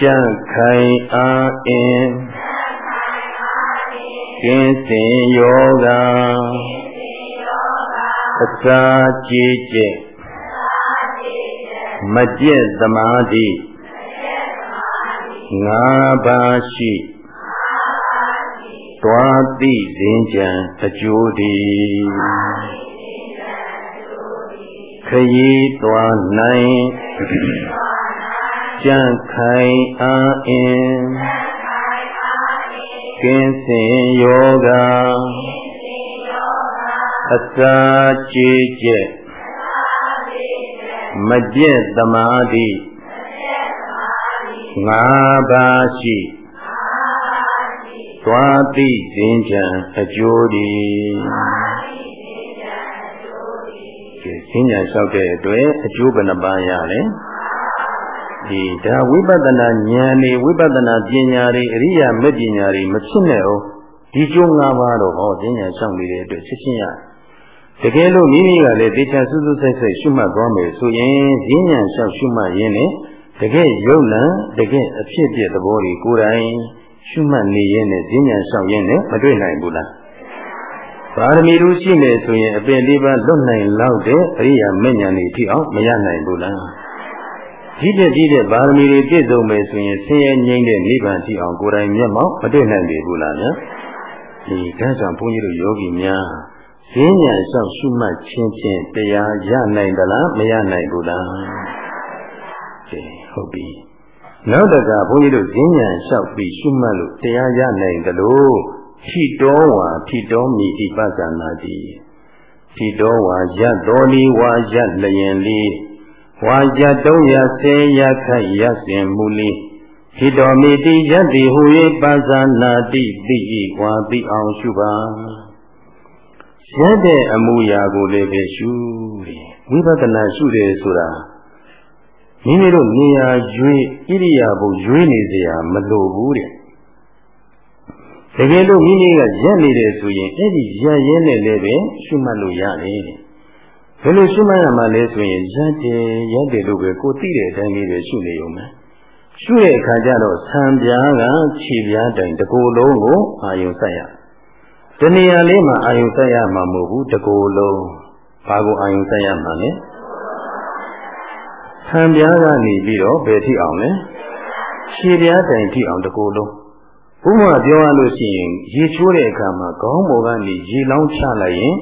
ကြံ့ခိုင်အားအင်း ကင်းစင်ယောဂအစာကြည်ကျက်မကျက်သမာဓိငါးပါးရှိသွားသိစဉ်ကြံအကျိုးဒီခยีသွားနိုင်ကြံ့ခိုင်အားအင်းက င်းစင်ယောဂအစာကြည်ကျက်မပြည့်သမာဓိငါးပါးရှိသွားသိစဉ်ချံအကျိုးဒီကဲစဉ်ညာလျှောက်တဲ့အတွက်အကျိုးဘယ်နှပါးရလဲ ဒီဒါဝိပဿနာဉာဏ်တွေဝိပဿနာပညာတွေအရိယာမပညာတွေမဖြစ်နဲ့အောင်ဒီကျိုး၅ပါးတော့ဟောစဉ်ညာလျှောက်နေတဲ့အတွက်ချက်ချင်းရတကယ်လို့မိမိကလည်းတေချာစူးစူးဆိုင်ဆိုင်ရှုမှတ်သွားမယ်ဆိုရင်ဈဉ္ညာလျှောက်ရှုမှတ်ရင်းနဲ့တကယ်ယုံလံတကယ်အဖြစ်ပြသဘောတွေကိုယ်တိုင်ရှုမှတ်နေရင်းနဲ့ဈဉ္ညာလျှောက်ရင်းနဲ့မတွေ့နိုင်ဘူးလားပါရမီတို့ရှိနေဆိုရင်အပင်လေးပါလွတ်နိုင်လောက်တဲ့အရိယာမဉ္ဇဏ်တွေထိအောင်မရနိုင်ဘူးလား ဒီတဲ့ဒီတဲ့ပါရမီတွေပြည့်စုံမယ်ဆိုရင်ဆင်းရဲငြိမ်းတဲ့နိဗ္ဗာန်ထိအောင်ကိုယ်တိုင်မျက်မှောက်မတွေ့နိုင်ပြီဘူးလားဗျာဒီဒါကြောင့်ဘုန်းကြီးတို့ယောဂီများဈဉ္ညာလျှောက်ရှုမှတ်ခြင်းဖြင့်တရားရနိုင်သလားမရနိုင်ဘူးလားကဲဟုတ်ပြီနောက်တကဘုန်းကြီးတို့ဈဉ္ညာလျှောက်ပြီးရှုမှတ်လို့တရားရနိုင်သလိုထိတော်ဝါထိတော်မိဣပဇာနာတိထိတော်ဝါရတော်လီဝါရလျင်လီ ဝါရတုံးရစေရခိုက်ရစင်မူလီထိတော်မိတိယတ္တိဟူ၍ပဇာနာတိတိဤဝါတိအောင်ရှုပါရက်တဲ့အမှုရာကိုလည်းပဲရှုတယ်ဝိပဿနာရှုတယ်ဆိုတာမိမိတို့နေရာရွေးဣရိယာပုရွေးနေစရာမလိုဘူးတဲ့တကယ်လို့မိမိကရက်နေတယ်ဆိုရင်အဲ့ဒီရက်ရင်းနဲ့လည်းပဲရှုမှတ်လို့ရတယ်တဲ့ ဘယ်လိုရှုမှတ်ရမှာလဲဆိုရင်ရက်တယ်ရက်တယ်လို့ပဲကိုသိတဲ့အတိုင်းလေးပဲရှုနေုံပဲရှုတဲ့အခါကျတော့ဆံပြားကခြေပြားတိုင်တစ်ကိုယ်လုံးကိုအာယုံဆက်ရတဏှာလေးမှာအာယုဆက်ရမှာမဟုတ်ဘူးတကိုယ်လုံးဘာကိုအာယုဆက်ရမှာလဲဆံပြားကနေပြီးတော့ဘယ်ထိအောင်လဲခြေပြားတိုင်ထိအောင်တကိုယ်လုံးဥပမာပြောရလို့ရှိရင်ရေချိုးတဲ့အခါမှာခေါင်းပေါ်ကနေရေလောင်းချလိုက်ရင်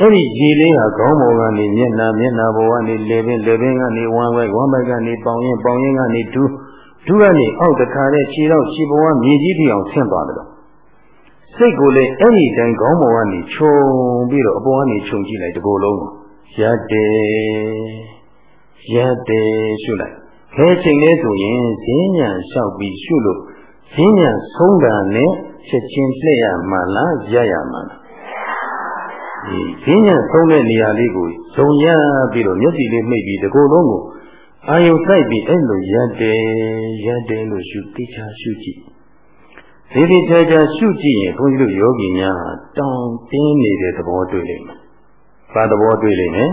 အဲ့ဒီရေလေးဟာခေါင်းပေါ်ကနေမျက်နှာမျက်နှာပေါ်ကနေလေပင်လေပင်ကနေဝမ်းဝဲဝမ်းဘက်ကနေပေါင်ရင်ပေါင်ရင်ကနေဒူးဒူးကနေအောက်တခါနဲ့ခြေတော့ခြေပေါ်ကမြေကြီးတိအောင်ဆင်းသွားတယ်လို့စိတ်ကိုလည်းအဲ့ဒီတိုင်းခေါင်းပေါ်ကနေခြုံပြီးတော့အပေါ်ကနေခြုံကြည့်လိုက်ဒီကိုယ်လုံးရက်တယ်ရက်တယ်ရှုလိုက်ခဲချိန်လေးဆိုရင်ဈဉ္ညာလျှောက်ပြီးရှုလို့ဈဉ္ညာဆုံးတာနဲ့ချက်ချင်းလှည့်ရမှလားရရမှလားဒီ ဈဉ္ညာဆုံးတဲ့နေရာလေးကိုဇုံရပြီးတော့မျက်စိလေးမှိတ်ပြီးဒီကိုယ်လုံးကိုအာယုစိုက်ပြီးအဲ့လိုရက်တယ်ရက်တယ်လို့ရှုသိချာရှုကြည့်ဒီဒီချာချာရှုကြည့်ရင်ဘုန်းကြီးတို့ယောဂီများတောင်းတင်းနေတဲ့သဘောတွေ့လိမ့်မယ်။ဘာသဘောတွေ့လိမ့်မယ်။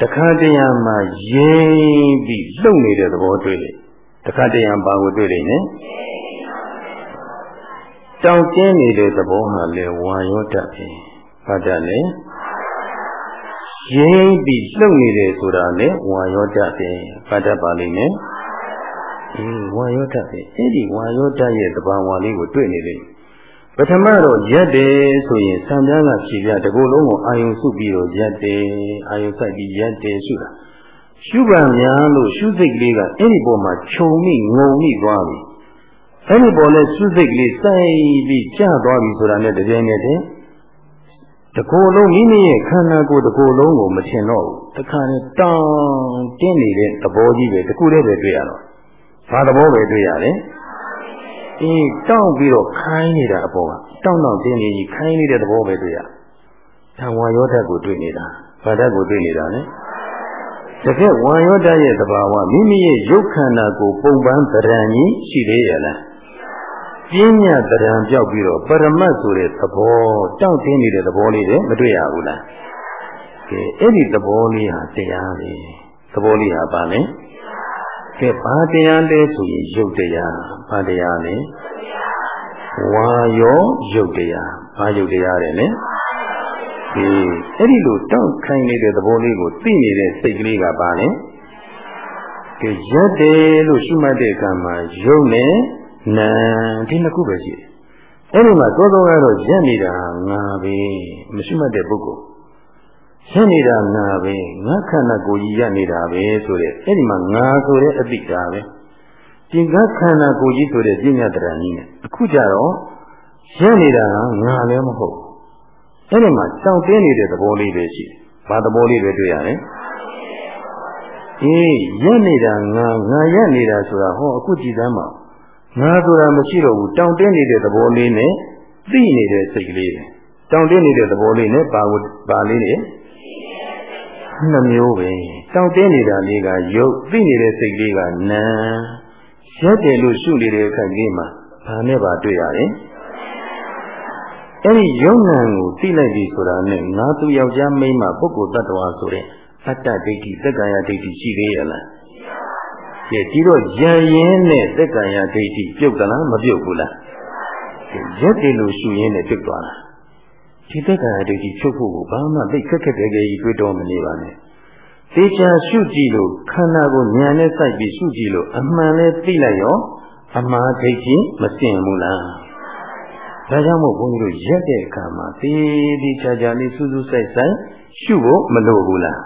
တခါတရံမှာရင်းပြီးလှုပ်နေတဲ့သဘောတွေ့လိမ့်။တခါတရံဘာကိုတွေ့လိမ့်မယ်။ တောင်းတင်းနေတဲ့သဘောဟာလေဝါရောတတ်ပြီ။ဘာတတ်လဲ။ရင်းပြီးလှုပ်နေတယ်ဆိုတာလေဝါရောတတ်ပြီ။ဘာတတ်ပါလိမ့်မယ်။အေးဝါယောဓာတ်ပဲအဲ့ဒီဝါယောဓာတ်ရဲ့တဘာဝလေးကိုတွေ့နေလိမ့်ပထမတော့ရက်တယ်ဆိုရင်ဆံပြားကဖြေပြတကူလုံးကိုအာယုံစုပြီးတော့ရက်တယ်အာယုံစိုက်ပြီးရက်တယ်ရှုတာရှုပံများလို့ရှုစိတ်ကလေးကအဲ့ဒီပေါ်မှာခြုံမိငုံမိသွားပြီ အဲ့ဒီပေါ်လဲရှုစိတ်ကလေးစိုက်ပြီးကျသွားပြီဆိုတာနဲ့တကယ်နဲ့တည်းတကူလုံးမိမိရဲ့ခန္ဓာကိုယ်တကူလုံးကိုမထင်တော့ဘူးတခါနဲ့တောင်းတင်းနေတဲ့သဘောကြီးပဲတကူတည်းပဲတွေ့ရတော့ဘာသဘောပဲတွေ့ရလဲအေးတောင့်ပြီးတော့ခိုင်းနေတာအပေါ်ကတောင့်တောင့်တင်းနေကြီးခိုင်းနေတဲ့သဘောပဲတွေ့ရသံဝါယောဓာတ်ကိုတွေ့နေတာဘာဓာတ်ကိုတွေ့နေတာလဲတကယ်ဝါယောဓာတ်ရဲ့သဘာဝမိမိရဲ့ရုပ်ခန္ဓာကိုပုံပန်းတရံကြီးရှိသေးရဲ့လား ပြင်းညတရံပြောက်ပြီးတော့ပရမတ်ဆိုတဲ့သဘောတောင့်တင်းနေတဲ့သဘောလေးတွေမတွေ့ရဘူးလားကဲအဲ့ဒီသဘောလေးဟာတရားပဲသဘောလေးဟာဘာလဲကဲဘာတရားလဲဆိုရင်ရုပ်တရားဘာတရားလဲဝါယောရုပ်တရားဘာရုပ်တရားလဲလဲဒီအဲ့ဒီလိုတောက်ခိုင်းနေတဲ့သဘောလေးကိုသိနေတဲ့စိတ်ကလေးကပါလဲကဲရက်တယ်လို့ရှုမှတ်တဲ့အခါမှာရုပ်နဲ့ နာဒီနှစ်ခုပဲရှိတယ်အဲ့ဒီမှာသောသောကတော့ရက်နေတာငါပဲမရှုမှတ်တဲ့ပုဂ္ဂိုလ်ဖြစ်နေတာငါပဲငါခန္ဓာကိုယ်ကြီးရနေတာပဲဆိုတဲ့အဲ့ဒီမှာငါဆိုတဲ့အတိဒါပဲဒီငါခန္ဓာကိုယ်ကြီးဆိုတဲ့ပြညာတရဏကြီးနဲ့အခုကြတော့ရနေတာငါလည်းမဟုတ်အဲ့ဒီမှာတောင့်တင်းနေတဲ့သဘောလေးပဲရှိတယ်ဘာသဘောလေးပဲတွေ့ရလဲအေးရက်နေတာငါငါရက်နေတာဆိုတာဟောအခုကြည်သမ်းပါ ငါဆိုတာမရှိတော့ဘူးတောင့်တင်းနေတဲ့သဘောလေးနဲ့သိနေတဲ့စိတ်ကလေးပဲတောင့်တင်းနေတဲ့သဘောလေးနဲ့ပါပါလေးနဲ့နှမျိုးပဲတောင့်တင်းနေတာလေးကယုတ်သိနေတဲ့စိတ်လေးကနာရက်တယ်လို့ရှုနေတဲ့အခါကြီးမှာဘာနဲ့ပါတွေ့ရလဲအဲ့ဒီယုံငံကိုသိလိုက်ပြီဆိုတာနဲ့ငါသူယောက်ျားမိန်းမပုဂ္ဂိုလ်တ attva ဆိုတဲ့အတ္တဒိဋ္ဌိသက္ကာယဒိဋ္ဌိရှိသေးရဲ့လား ကဲဒီတော့ရံရင်နဲ့သက္ကာယဒိဋ္ဌိပြုတ်သလားမပြုတ်ဘူးလားရက်တယ်လို့ရှုရင်းနဲ့ပြုတ်သွားတာဒီသက်ကာယဒိဋ္ဌိချုပ်ဖို့ကိုဘာမှသိခက်ခက်ခဲခဲကြီးတွေးတော်မနေပါနဲ့သေချာရှုကြည့်လို့ခန္ဓာကိုဉာဏ်နဲ့စိုက်ပြီးရှုကြည့်လို့အမှန်လဲသိလိုက်ရောအမှားဒိဋ္ဌိမစင်ဘူးလားဒါကြောင့်မို့ဘုန်းကြီးတို့ရက်တဲ့အခါမှာသေသေးချာချာလေးစူးစူးဆိုင်ဆိုင်ရှုဖို့မလိုဘူးလား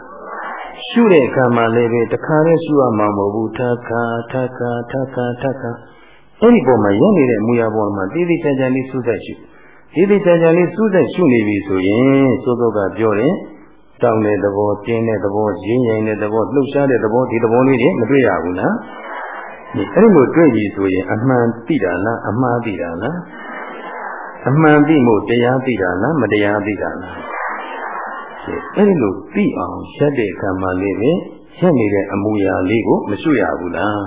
ရှုတဲ့အခါမှာလည်းပဲတခါနဲ့ရှုရမှာမဟုတ်ဘူးထခါထခါထခါထခါအဲ့ဒီပုံမှာရက်နေတဲ့အမူအရာပေါ်မှာသေသေးချာချာလေးစူးစိုက်ရှုဒီဒီကြံကြံလေးစူးစိုက်ရှုနေပြီဆိုရင်သို့တော့ကပြောတယ်တောင်းတဲ့သဘောကျင်းတဲ့သဘောရင်းရင်တဲ့သဘောလှုပ်ရှားတဲ့သဘောဒီသဘောလေးတွေမတွေ့ရဘူးလားဒီအဲ့လိုတွေ့ပြီဆိုရင်အမှန်သိတာလားအမှားသိတာလားအမှန်သိမှုတရားသိတာလားမတရားသိတာလား အဲ့ဒီလိုသိအောင်ရက်တဲ့ခံမှလေးပဲရက်နေတဲ့အမူအရာလေးကိုမရှုရဘူးလား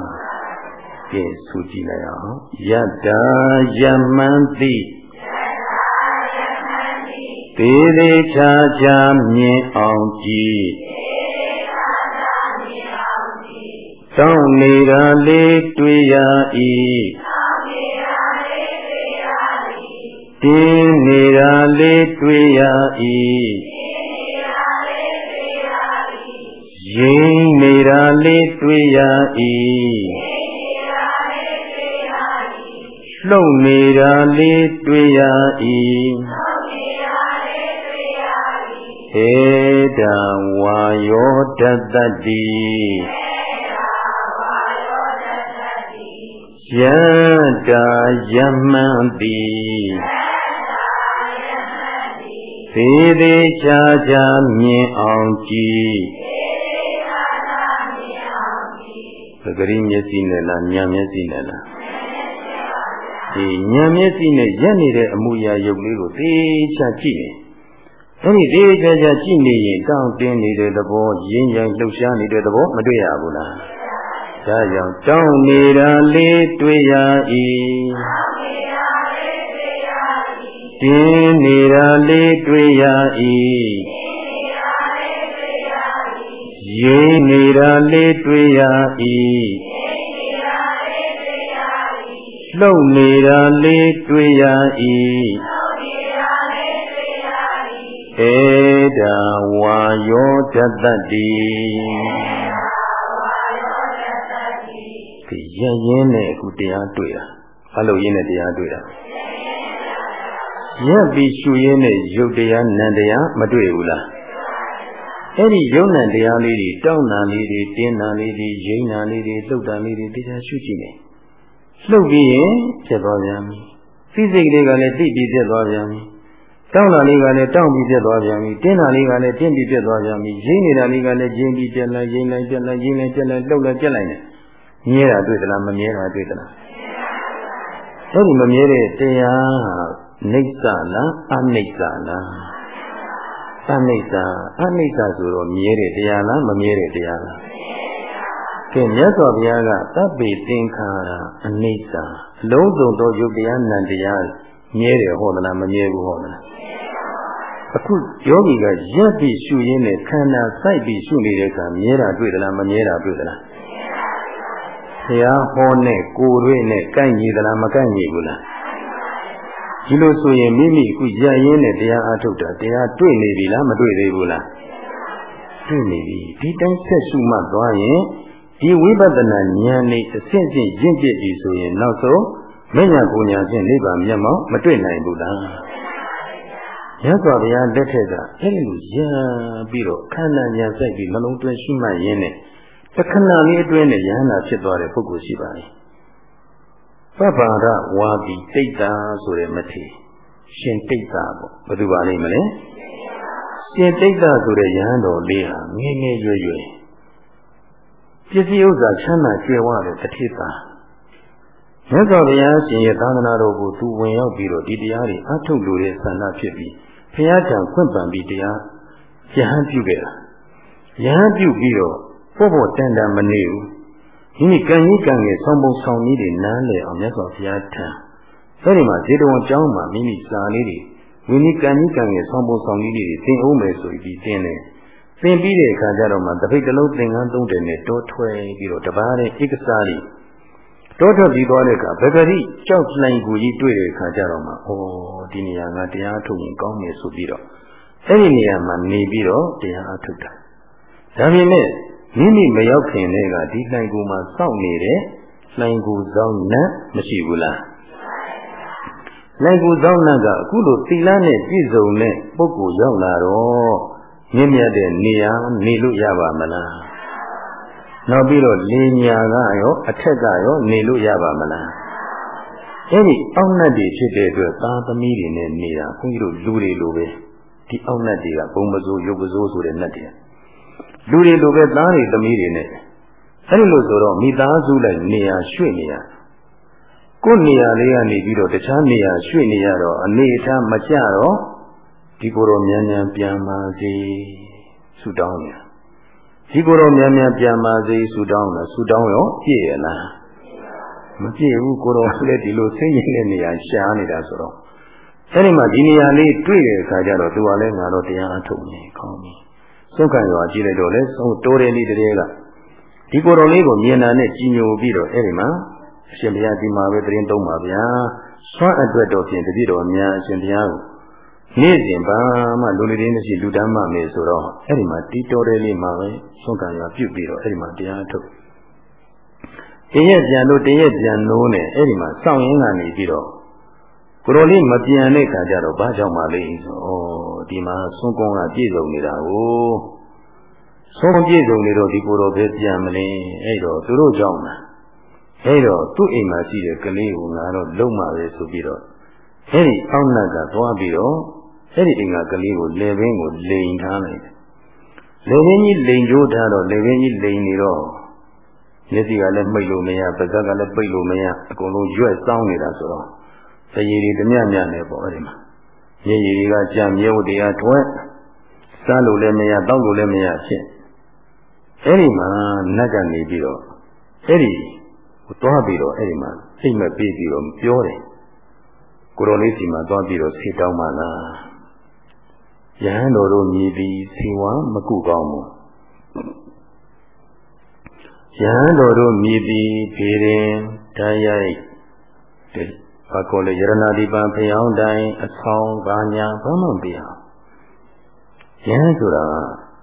ကဲဆိုကြည့်လိုက်အောင်ယတ္တာယမန်တိသေးသေးချာချာမြင်အောင်ကြည့်တောင်းနေတာလေးတွေ့ရ၏တင်းနေတာလေးတွေ့ရ၏ ရင်းနေတာလေးတွေ့ရ၏လှုပ်နေတာလေးတွေ့ရ၏ဧတံဝါယောတတတ္တိယတာယမံတိသေသေးချာချာမြင်အောင်ကြည် ပဂရိမျက်စိနဲ့လားညာမျက်စိနဲ့လားဒီညာမျက်စိနဲ့ရက်နေတဲ့အမူအရာရုပ်လေးကိုသေချာကြည့်နေအဲ့ဒီသေချာချာကြည့်နေရင်တောင်းတင်းနေတဲ့သဘောရင်းရင်လှုပ်ရှားနေတဲ့သဘောမတွေ့ရဘူးလားဒါကြောင့်တောင်းနေတာလေးတွေ့ရ၏တင်းနေတာလေးတွေ့ရ၏ ရင်းနေတာလေးတွေ့ရ၏လှုပ်နေတာလေးတွေ့ရ၏ဧတဝါယောတတ္တိဒီရရင်နဲ့အခုတရားတွေ့တာဘာလို့ရင်းနဲ့တရားတွေ့တာရက်ပြီးရှုရင်းနဲ့ရုပ်တရားနံတရားမတွေ့ဘူးလား အဲ့ဒီယုံနံတရားလေးတွေတောင်းတန်လေးတွေတင်းတန်လေးတွေရိမ့်တန်လေးတွေလှုပ်တန်လေးတွေတရားရှုကြည့်နေလှုပ်ပြီးရင်ဖြစ်သွားပြန်ပြီစိစိတ်လေးကလည်းတိပြီးဖြစ်သွားပြန်ပြီတောင်းတာလေးကလည်းတောင်းပြီးပြတ်သွားပြန်ပြီတင်းတာလေးကလည်းတင်းပြီးပြတ်သွားပြန်ပြီရင်းနေတာလေးကလည်းရင်းပြီးပြတ်လိုက်ရင်းလိုက်ပြတ်လိုက်ရင်းလိုက်ပြတ်လိုက်လှုပ်လိုက်ပြတ်လိုက်နေမြဲတာတွေ့သလားမမြဲတာတွေ့သလားအဲ့ဒီမမြဲတဲ့တရားနိစ္စလားအနိစ္စလား အနိစ္စအနိစ္စဆိုတော့မြဲတဲ့တရားလားမမြဲတဲ့တရားလားကဲမြတ်စွာဘုရားကတပ်ပေသင်္ခါရအနိစ္စအလုံးစုံသောယုတ်တရားနံတရားမြဲတယ်ဟောသလားမမြဲဘူးဟောသလားအခုယောဂီကရက်ပြီးရှုရင်းနဲ့ခန္ဓာစိုက်ပြီးရှုနေတဲ့အခါမြဲတာတွေ့သလားမမြဲတာတွေ့သလားဘုရားဟောနဲ့ကိုယ်တွေ့နဲ့ကိုက်ညီသလားမကိုက်ညီဘူးလား ဒီလိုဆိုရင်မိမိအခုရရင်နဲ့တရားအားထုတ်တာတရားတွေ့နေပြီလားမတွေ့သေးဘူးလားတွေ့နေပြီဒီတိုင်းဆက်ရှုမှသွားရင်ဒီဝိပဿနာဉာဏ်နဲ့အစစ်စစ်ရင့်ကျက်ပြီဆိုရင်နောက်ဆုံးမညာပူညာဖြင့်နိဗ္ဗာန်မျက်မှောက်မတွေ့နိုင်ဘူးလားရသော်ဗျာလက်ထက်ကအဲ့လိုရံပြီးတော့ခန္ဓာညာစိုက်ပြီးနှလုံးသွင်းရှိမှရင်းနဲ့တခဏလေးအတွင်းနဲ့ယန္တာဖြစ်သွားတဲ့ပုဂ္ဂိုလ်ရှိပါလေ ပပ္ပါဒဝါဒီတိတ်တာဆိုတဲ့မထေရှင်တိတ်တာပေါ့ဘယ်သူပါလိမ့်မလဲရှင်တိတ်တာဆိုတဲ့ယဟန်တော်လေးဟာငယ်ငယ်ရွယ်ရွယ်ပစ္စည်းဥစ္စာချမ်းသာကျေဝတဲ့တတိတာမြတ်စွာဘုရားရှင်ရဲ့သာသနာတော်ကိုသူဝင်ရောက်ပြီးတော့ဒီတရားတွေအထုတ်လို့တဲ့ဆန္ဒဖြစ်ပြီးဘုရားကြံခွင့်ပန်ပြီးတရားယဟန်ပြုခဲ့တာယဟန်ပြုပြီးတော့ပေါ့ပေါ့တန်တန်မနေဘူး မိမိကံကြီးကံငယ်ဆောင်ပုံဆောင်နည်းတွေနားလည်အောင်မြတ်စွာဘုရားထံအဲဒီမှာဇေတဝန်ကျောင်းမှာမိမိစာလေးတွေဝိနည်းကံကြီးကံငယ်ဆောင်ပုံဆောင်နည်းတွေသင်အောင်မယ်ဆိုပြီးသင်တယ်သင်ပြီးတဲ့အခါကျတော့မှတပိတ်တလုံးသင်္ကန်းသုံးတယ်နဲ့တောထွဲပြီးတော့တပားတဲ့ဧကစားတွေတောထွက်ပြီးသွားတဲ့အခါဗဂရိကြောက်လှိုင်ကိုကြီးတွေ့တဲ့အခါကျတော့မှဩဒီနေရာကတရားထုတ်ရင်ကောင်းမယ်ဆိုပြီးတော့အဲ့ဒီနေရာမှာနေပြီးတော့တရားထုတ်တာဒါပေမဲ့ မိမိမရောက်ခင်တည်းကဒီလှိုင်ကူမှာစောင့်နေတဲ့လှိုင်ကူဆောင်နတ်မရှိဘူးလားလှိုင်ကူဆောင်နတ်ကအခုလိုသီလနဲ့ပြည့်စုံတဲ့ပုဂ္ဂိုလ်ရောက်လာတော့မြင့်မြတ်တဲ့နေရာနေလို့ရပါမလားနောက်ပြီးတော့လေညာကရောအထက်ကရောနေလို့ရပါမလားအဲ့ဒီအောက်နတ်တွေဖြစ်တဲ့အတွက်သာသမီတွေနဲ့နေတာခွန်ကြီးတို့လူတွေလိုပဲဒီအောက်နတ်တွေကဘုံမစိုးရုပ်ကစိုးဆိုတဲ့နတ်တွေ လူတွေလိုပဲသားတွေသမီးတွေနဲ့အဲဒီလိုဆိုတော့မိသားစုလိုက်နေရာရွှေ့နေရကိုယ်နေရာလေးကနေပြီးတော့တခြားနေရာရွှေ့နေရတော့အနေအထားမကျတော့ဒီကိုယ်တော်မြန်မြန်ပြန်ပါစေဆုတောင်းတယ်ဒီကိုယ်တော်မြန်မြန်ပြန်ပါစေဆုတောင်းတယ်ဆုတောင်းရောပြည့်ရလားမပြည့်ဘူးကိုယ်တော်လည်းဒီလိုဆင်းရဲတဲ့နေရာရှားနေတာဆိုတော့အဲဒီမှာဒီနေရာလေးတွေ့တဲ့အခါကျတော့သူကလည်းငါတော့တရားအထုတ်နေကောင်းပြီ ဆုံးခံရွာကြည့်လိုက်တော့လေဆုံးတိုးတယ်လေးတည်းကဒီကိုယ်တော်လေးကိုမြင်တာနဲ့ကြည်ညိုပြီးတော့အဲ့ဒီမှာအရှင်ဘုရားဒီမှာပဲတရင်သုံးပါဗျာဆွမ်းအတွက်တော့ဖြင့်တပည့်တော်များအရှင်ဘုရားကိုနေ့စဉ်ဘာမှလူလေးလေးမရှိလူတန်းမှမယ်ဆိုတော့အဲ့ဒီမှာတီးတော်တယ်လေးမှာပဲဆုံးခံရွာပြုတ်ပြီးတော့အဲ့ဒီမှာတရားထုတ်တရက်ပြန်လို့တရက်ပြန်လို့နဲ့အဲ့ဒီမှာစောင့်ရင်းကနေပြီးတော့ကိုရိုလေးမပြန်တဲ့ခါကျတော့ဘာကြောင့်မှလဲဆိုဩ ဒီမှာဆုံးကုန်းကပြည့်စုံနေတာကိုဆုံးပြည့်စုံနေတော့ဒီကိုယ်တော်ပဲပြန်မလဲအဲ့တော့သူတို့ကြောင့်လားအဲ့တော့သူ့အိမ်မှာရှိတဲ့ကလေးကိုငါတော့လုံမှာပဲဆိုပြီးတော့အဲ့ဒီအောက်နက်ကသွားပြီးတော့အဲ့ဒီအိမ်ကကလေးကိုလေဘင်းကိုလိန်ထားလိုက်တယ်လေဘင်းကြီးလိန်ကြိုးထားတော့လေဘင်းကြီးလိန်နေတော့မျက်စိကလည်းမှိတ်လို့မရပါးစပ်ကလည်းပိတ်လို့မရအကုန်လုံးရွက်စောင်းနေတာဆိုတော့တရေတွေဓမြမြနဲ့ပေါ့အဲ့ဒီမှာ မျက်ရည်တွေကကြံမြဲဝတရားထွက်စားလို့လည်းမရတောက်လို့လည်းမရဖြစ်အဲ့ဒီမှာနတ်ကနေပြီးတော့အဲ့ဒီသွားပြီးတော့အဲ့ဒီမှာစိတ်မပြေးပြီးတော့ပြောတယ်ကိုရောလေးစီမှာသွားပြီးတော့ဆေးတောင်းပါလားယဟန်တော်တို့မြည်ပြီးစီဝါမကုကောင်းဘူးယဟန်တော်တို့မြည်ပြီးဖေရင်တရားရိုက် ဘာကိုလဲယရနာဒီပံဖျောင်းတိုင်းအဆောင်ဘာညာဘာမှမပြအောင်ယဟန်ဆိုတာ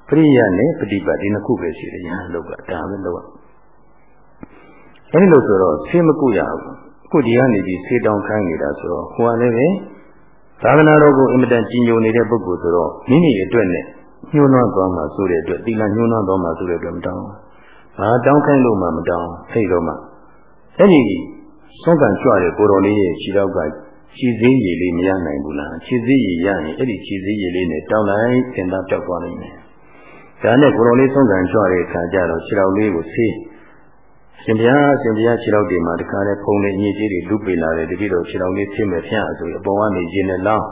ပရိယနဲ့ပฏิပတ်ဒီနှစ်ခုပဲရှိတယ်ယဟန်လောကဒါပဲလောကအဲဒီလိုဆိုတော့ဆေးမကုရဘူးအခုဒီကနေပြီးဆေးတောင်းခိုင်းနေတာဆိုတော့ဟိုကလည်းပဲသာသနာတော်ကိုအင်မတန်ကြီးညိုနေတဲ့ပုဂ္ဂိုလ်ဆိုတော့မိမိအတွက်နဲ့ညှိုးနှောသွားမှာဆိုတဲ့အတွက်သီလညှိုးနှောသွားမှာဆိုတဲ့အတွက်မတောင်းဘာတောင်းခိုင်းလို့မှမတောင်းစိတ်တော့မှအဲ့ဒီ ဆုံးကံကြွတဲ့ကိုတော်လေးရဲ့ခြေတော့ကခြေစည်းရည်လေးမရနိုင်ဘူးလားခြေစည်းရည်ရရင်အဲ့ဒီခြေစည်းရည်လေးနဲ့တောင်းလိုက်သင်သားပြောက်သွားနိုင်တယ်ဒါနဲ့ကိုတော်လေးဆုံးကံကြွတဲ့အခါကျတော့ခြေတော်လေးကိုဆေးရှင်ဘုရားရှင်ဘုရားခြေတော်တွေမှာတခါလဲဖုံနေညစ်ကြီးတွေလူပေလာတယ်တတိတော်ခြေတော်လေးဆေးမယ်ဖျက်ဆိုရင်အပေါ်ကနေရင်နဲ့လောင်း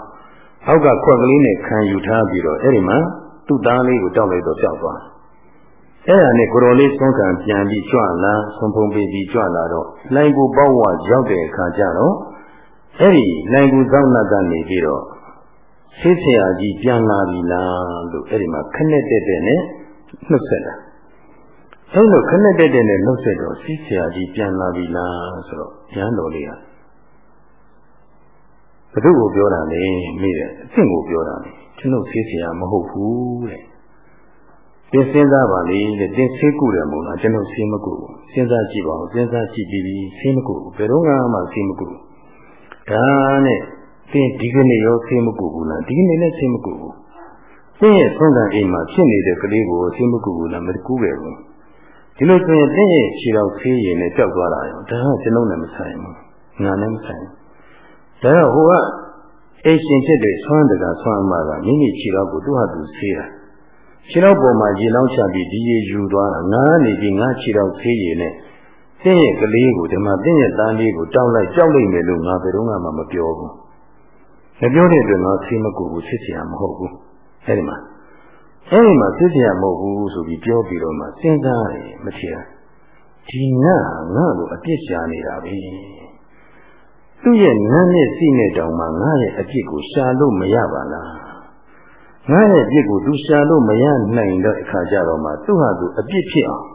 အောက်ကခွက်ကလေးနဲ့ခံယူထားပြီးတော့အဲ့ဒီမှာသူ့သားလေးကိုတောက်လိုက်တော့ပြောက်သွား အဲ့ဒါနဲ့ကိုရောလေးဆုံးခံပြန်ပြီးကြွလာဆုံးဖုံးပေးပြီးကြွလာတော့လိုင်ကူပေါ့ဝရောက်တဲ့အခါကျတော့အဲ့ဒီလိုင်ကူသောက်နတ်ကနေပြီးတော့ဆေးဆရာကြီးပြန်လာပြီလားလို့အဲ့ဒီမှာခနဲ့တက်တဲ့နဲ့နှုတ်ဆက်တာအဲ့လိုခနဲ့တက်တဲ့နဲ့နှုတ်ဆက်တော့ဆေးဆရာကြီးပြန်လာပြီလားဆိုတော့ကျမ်းတော်လေးကဘု து ကိုပြောတာလေမိတယ်အစ်င့်ကိုပြောတာလေကျွန်တော်ဆေးဆရာမဟုတ်ဘူးတဲ့ သင်စဉ်းစားပါလေတဲ့သင်ဆေးကုတယ်မို့လားကျွန်တော်ဆေးမကုဘူးစဉ်းစားကြည့်ပါဦးစဉ်းစားကြည့်ပြီးပြီးဆေးမကုဘူးဘယ်တော့မှဆေးမကုဘူးဒါနဲ့သင်ဒီကနေ့ရောဆေးမကုဘူးလားဒီကနေ့လည်းဆေးမကုဘူးသင်ရဲ့ဆုံးခံအိမ်မှာဖြစ်နေတဲ့ကလေးကိုဆေးမကုဘူးလားမကူခဲ့ဘူးဒီလိုဆိုရင်သင်ရဲ့ခြေတော်ဆေးရည်နဲ့ကြောက်သွားတာရောဒါကကျွန်တော်လည်းမဆိုင်ဘူးငါလည်းမဆိုင်ဘူးဒါတော့ဟိုကအိမ်ရှင်ဖြစ်တဲ့ဆွမ်းတကဆွမ်းအမကမိမိခြေတော်ကိုသူ့ဟာသူဆေးတာ ခြေတော့ပေါ်မှာရေလောင်းချပြီးဒီရေယူသွားတာငားနေပြီးငါခြေတော့ဖေးရည်နဲ့သင်ရဲ့ကလေးကိုဒီမှာသင်ရဲ့သားလေးကိုတောင်းလိုက်ကြောက်လိုက်မယ်လို့ငါဘယ်တော့မှမပြောဘူးမပြောတဲ့အတွက်ငါဆေးမကူဘူးဆစ်စရာမဟုတ်ဘူးအဲဒီမှာအဲဒီမှာဆစ်စရာမဟုတ်ဘူးဆိုပြီးပြောပြီးတော့မှစဉ်းစားတယ်မထင်ဒီငါငါ့ကိုအပြစ်ရှာနေတာပဲသူ့ရဲ့နန်းနဲ့စီနဲ့တောင်မှငါ့ရဲ့အပြစ်ကိုရှာလို့မရပါလား ငါရဲ့အပြစ်ကိုသူရှာလို့မရနိုင်တဲ့အခါကျတော့မှသူ့ဟာသူအပြစ်ဖြစ်အောင်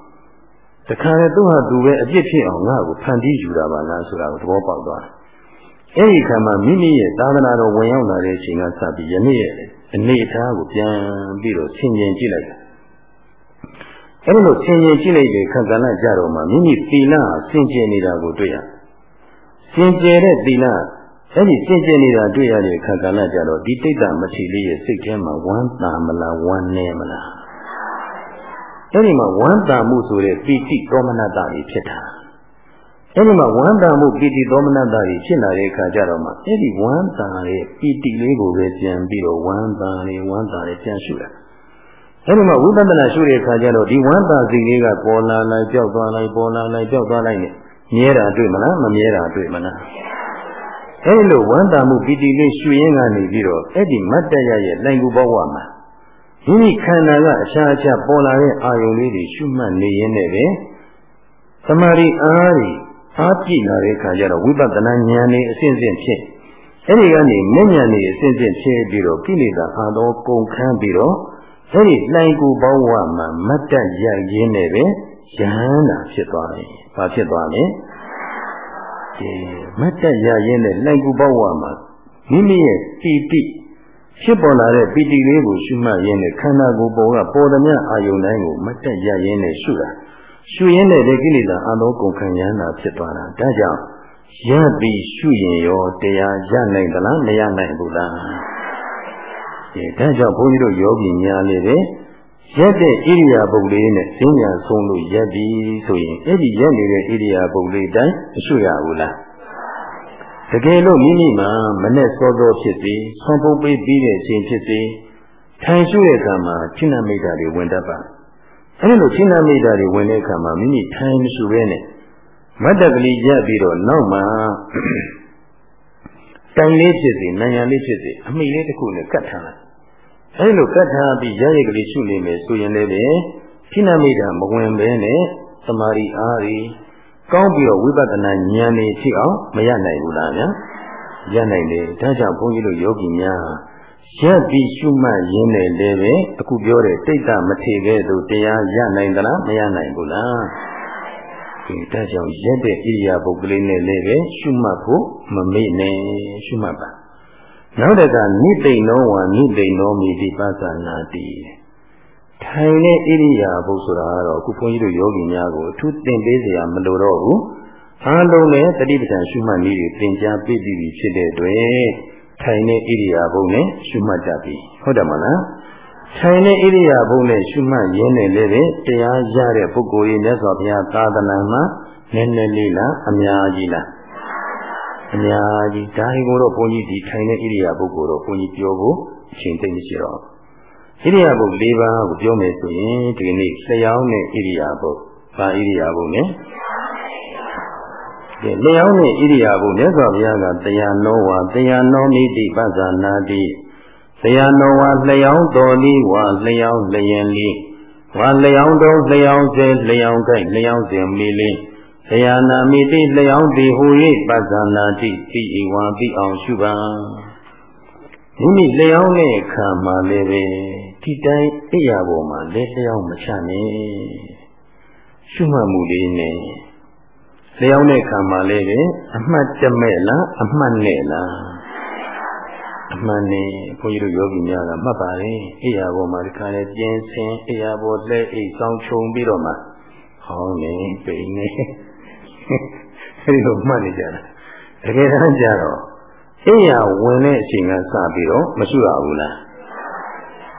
တခါလေသူ့ဟာသူပဲအပြစ်ဖြစ်အောင်ငါ့ကိုဖန်တီးယူတာပါလားဆိုတာကိုသဘောပေါက်သွားတယ်။အဲဒီခါမှာမိမိရဲ့သာသနာတော်ဝင်ရောက်လာတဲ့အချိန်ကစပြီးယနေ့ရဲ့အနေအထားကိုပြန်ပြီးတော့ဆင်ခြင်ကြည့်လိုက်တယ်။အဲဒီလိုဆင်ခြင်ကြည့်လိုက်တဲ့ခက်ကဏ္ဍကြတော့မှမိမိသီလဆင်ခြင်နေတာကိုတွေ့ရ။ဆင်ခြင်တဲ့သီလ အဲ့ဒီစင်ကြင်နေတာတွေ့ရတဲ့အခါကလည်းကြတော့ဒီတိတ်တမထီလေးရဲ့စိတ်ထဲမှာဝမ်းသာမလားဝမ်းနေမလားအဲ့ဒီမှာဝမ်းသာမှုဆိုတဲ့ပီတိသောမနတာကြီးဖြစ်တာအဲ့ဒီမှာဝမ်းသာမှုပီတိသောမနတာကြီးဖြစ်လာတဲ့အခါကျတော့မှအဲ့ဒီဝမ်းသာရဲ့ပီတိလေးကိုပဲပြန်ပြီးတော့ဝမ်းသာလေးဝမ်းသာလေးပြန်ရှုတာအဲ့ဒီမှာဝိပဿနာရှုတဲ့အခါကျတော့ဒီဝမ်းသာစိတ်လေးကပေါ်လာလိုက်ကြောက်သွားလိုက်ပေါ်လာလိုက်ကြောက်သွားလိုက်နဲ့မြဲတာတွေ့မလားမမြဲတာတွေ့မလား အဲဒီလိုဝမ်းသာမှုပီတိလေးရှုရင်းကနေပြီးတော့အဲ့ဒီမတ္တရရဲ့လိုင်ကူဘဝမှာမိမိခန္ဓာကအခြားအခြားပေါ်လာတဲ့အာယုန်လေးတွေရှုမှတ်နေရင်းနဲ့ပဲသမာဓိအားဖြင့်အားပြည့်လာတဲ့အခါကျတော့ဝိပဿနာဉာဏ်လေးအစဉ်စဉ်ဖြစ်အဲ့ဒီကနေမဉဏ်လေးအစဉ်စဉ်ဖြစ်ပြီးတော့ကိလေသာအာသောကုန်ခန်းပြီးတော့အဲ့ဒီလိုင်ကူဘဝမှာမတ္တရရင်းနဲ့ပဲယဟန္တာဖြစ်သွားတယ်။ဘာဖြစ်သွားလဲ။ မတ်တက်ရရင်းနဲ့လိုက်ကူဘဝမှာမိမိရဲ့ပီတိဖြစ်ပေါ်လာတဲ့ပီတိလေးကိုရှုမှတ်ရင်းနဲ့ခန္ဓာကိုယ်ပေါ်ကပေါ်သမျှအာယုန်တိုင်းကိုမတ်တက်ရရင်းနဲ့ရှုတာရှုရင်းနဲ့ဒီကိလေသာအသောကုန်ခံရမ်းတာဖြစ်သွားတာဒါကြောင့်ရပြီးရှုရင်ရောတရားရနိုင်သလားမရနိုင်ဘူးလားအဲဒါကြောင့်ဘုန်းကြီးတို့ယောဂီများလည်းပဲ ရက်တဲ့ဣရိယာပုတ်လေးနဲ့ဈဉ္ညာဆုံးလို့ရက်ပြီဆိုရင်အဲ့ဒီရက်နေတဲ့ဣရိယာပုတ်လေးတိုင်းမရှိရဘူးလားတကယ်လို့မိမိမှာမနဲ့စောစောဖြစ်စေဆွန်ပုတ်ပေးပြီးတဲ့အချိန်ဖြစ်စေထိုင်ရှုတဲ့အခါမှာချိဏမိတ်တာတွေဝင်တတ်ပါအဲဒီလိုချိဏမိတ်တာတွေဝင်တဲ့အခါမှာမိမိထိုင်မရှိဘဲနဲ့မတ်တကလေးရက်ပြီးတော့နောက်မှာတိုင်လေးဖြစ်စေနံရံလေးဖြစ်စေအမိလေးတစ်ခုနဲ့ကတ်ထားလိုက် အဲလိုကတ်ထားပြီးရရကလေးရှုနေမယ်ဆိုရင်လည်းပဲခိနမိတာမဝင်ဘဲနဲ့သမာဓိအားရီကောင်းပြီးတော့ဝိပဿနာဉာဏ်နေဖြစ်အောင်မရနိုင်ဘူးလားဗျာရနိုင်တယ်ဒါကြောင့်ဘုန်းကြီးတို့ယောဂီများရက်ပြီးရှုမှတ်ရင်းနဲ့လည်းပဲအခုပြောတဲ့တိတ်တမထေခဲ့သူတရားရနိုင်သလားမရနိုင်ဘူးလားဒီဒါကြောင့်ရက်တဲ့ဣရိယာပုတ်ကလေးနဲ့လည်းပဲရှုမှတ်ဖို့မမေ့နဲ့ရှုမှတ်ပါ နောက်တကနိသိဏောဝါနိသိဏောမိတိပသနာတိထိုင်တဲ့ဣရိယာပုဆိုတာကတော့အခုဘုန်းကြီးတို့ယောဂီများကိုအထူးသင်ပေးစရာမလိုတော့ဘူးအားလုံးနဲ့တတိပဋ္ဌာန်ရှုမှတ်နည်းတွေသင်ကြားပြပြီးပြီဖြစ်တဲ့အတွက်ထိုင်တဲ့ဣရိယာပုနဲ့ရှုမှတ်တတ်ပြီဟုတ်တယ်မလားထိုင်တဲ့ဣရိယာပုနဲ့ရှုမှတ်ရင်းနဲ့လည်းပဲတရားရတဲ့ပုဂ္ဂိုလ်ရဲ့မြတ်စွာဘုရားသာသနာမှာနည်းနည်းလေးလားအများကြီးလား အများကြီးဒါကိုတော့ဘုန်းကြီးဒီထိုင်တဲ့ဣရိယာပုကိုတော့ဘုန်းကြီးပြောဖို့အချိန်သိမရှိတော့ဣရိယာပု၄ပါးကိုပြောမယ်ဆိုရင်ဒီနေ့လျှောင်းတဲ့ဣရိယာပုဘာဣရိယာပုနဲ့ဒီလျှောင်းတဲ့ဣရိယာပုမြတ်စွာဘုရားကတရားနောဝါတရားနောမိတိပဇာနာတိတရားနောဝါလျှောင်းတော်လီဝါလျှောင်းလျင်လီဝါလျှောင်းတော်လျှောင်းစေလျှောင်းကြိုက်လျှောင်းစဉ်မီလီ တရားနာမိတိလျောင်းတိဟူ၍ပဇာနာတိတိဧဝံတိအောင်ရှုပါမိမိလျောင်းတဲ့အခါမှာလည်းပဲဒီတိုင်းအိယာပေါ်မှာလက်လျောင်းမချနဲ့ရှုမှတ်မှုလေးနဲ့လျောင်းတဲ့အခါမှာလည်းပဲအမှတ်တမဲ့လားအမှတ်နဲ့လားအမှန်နဲ့ဘုန်းကြီးတို့ယောဂီများကမှတ်ပါလေအိယာပေါ်မှာဒီခါလေးပြင်းစင်အိယာပေါ်လက်အိတ်ကောင်းချုံပြီးတော့မှဟောင်းနေပိန်နေ အဲဒီလိုမှတ်နေကြတာတကယ်တမ်းကျတော့အိယာဝင်တဲ့အချိန်ကစပြီးတော့မရှိရဘူးလား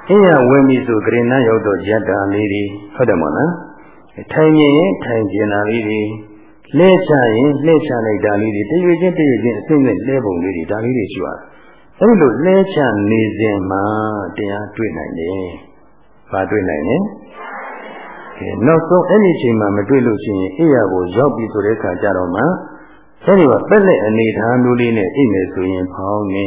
အိယာဝင်ပြီဆိုကရင်နာရောက်တော့ယတ္တာလေးတွေဟုတ်တယ်မဟုတ်လားထိုင်ရင်ထိုင်ကျင်တာလေးတွေလှည့်ချရင်လှည့်ချလိုက်တာလေးတွေတရွေချင်းတရွေချင်းအစိမ့်နဲ့လဲပုံလေးတွေဒါလေးတွေရှိရတယ်အဲဒီလိုလှည့်ချနေစဉ်မှာတရားတွေ့နိုင်တယ်။ဘာတွေ့နိုင်လဲ။ နောက်ဆုံးအဲ့ဒီအချိန်မှာမတွေ့လို့ရှိရင်အိယာကိုရောက်ပြီဆိုတဲ့အခါကျတော့မှအဲဒီကပက်လက်အနေထားမျိုးလေးနဲ့အိပ်မယ်ဆိုရင်ဖောင်းနေ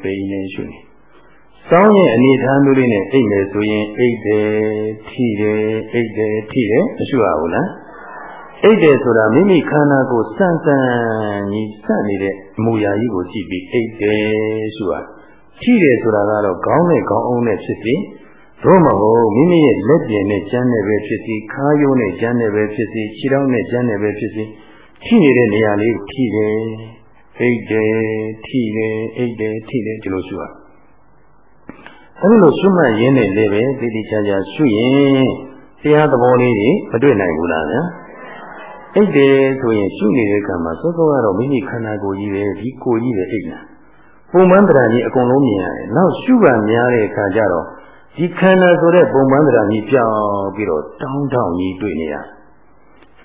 ပိန်နေရှုနေ။စောင်းရဲ့အနေထားမျိုးလေးနဲ့အိပ်မယ်ဆိုရင်အိပ်တယ်ထိတယ်အိပ်တယ်ထိတယ်မရှိပါဘူးလား။အိတ်တယ်ဆိုတာမိမိခန္ဓာကိုစန့်စန့်ကြီးစန့်နေတဲ့အမူအရာကြီးကိုကြည့်ပြီးအိတ်တယ်ဆိုတာထိတယ်ဆိုတာကတော့ခေါင်းနဲ့ခေါင်းအုံးနဲ့ဖြစ်ပြီး တို့မဟုတ်မိမိရဲ့လက်ပြင်နဲ့ကျမ်းနဲ့ပဲဖြစ်စီခါးယိုးနဲ့ကျမ်းနဲ့ပဲဖြစ်စီခြေထောက်နဲ့ကျမ်းနဲ့ပဲဖြစ်စီထိနေတဲ့နေရာလေးကိုထိတယ်အိတ်တယ်ထိတယ်အိတ်တယ်ထိတယ်ဒီလိုရှိရအဲဒီလိုရှုမှတ်ရင်းနဲ့လည်းပဲတည်တည်ချာချာရှုရင်တရားသဘောလေးတွေမတွေ့နိုင်ဘူးလားဗျာအိတ်တယ်ဆိုရင်ရှုနေတဲ့ကံမှာစောစောကတော့မိမိခန္ဓာကိုယ်ကြီးပဲဒီကိုယ်ကြီးပဲအိတ်လာပုံမှန်တရားကြီးအကုန်လုံးမြင်ရတယ်နောက်ရှုပါများတဲ့အခါကျတော့ ဒီခန္ဓာဆိုတဲ့ပုံမှန်တရားကြီးပြောင်းပြီးတော့တောင်းတောင်းကြီးတွေ့နေရ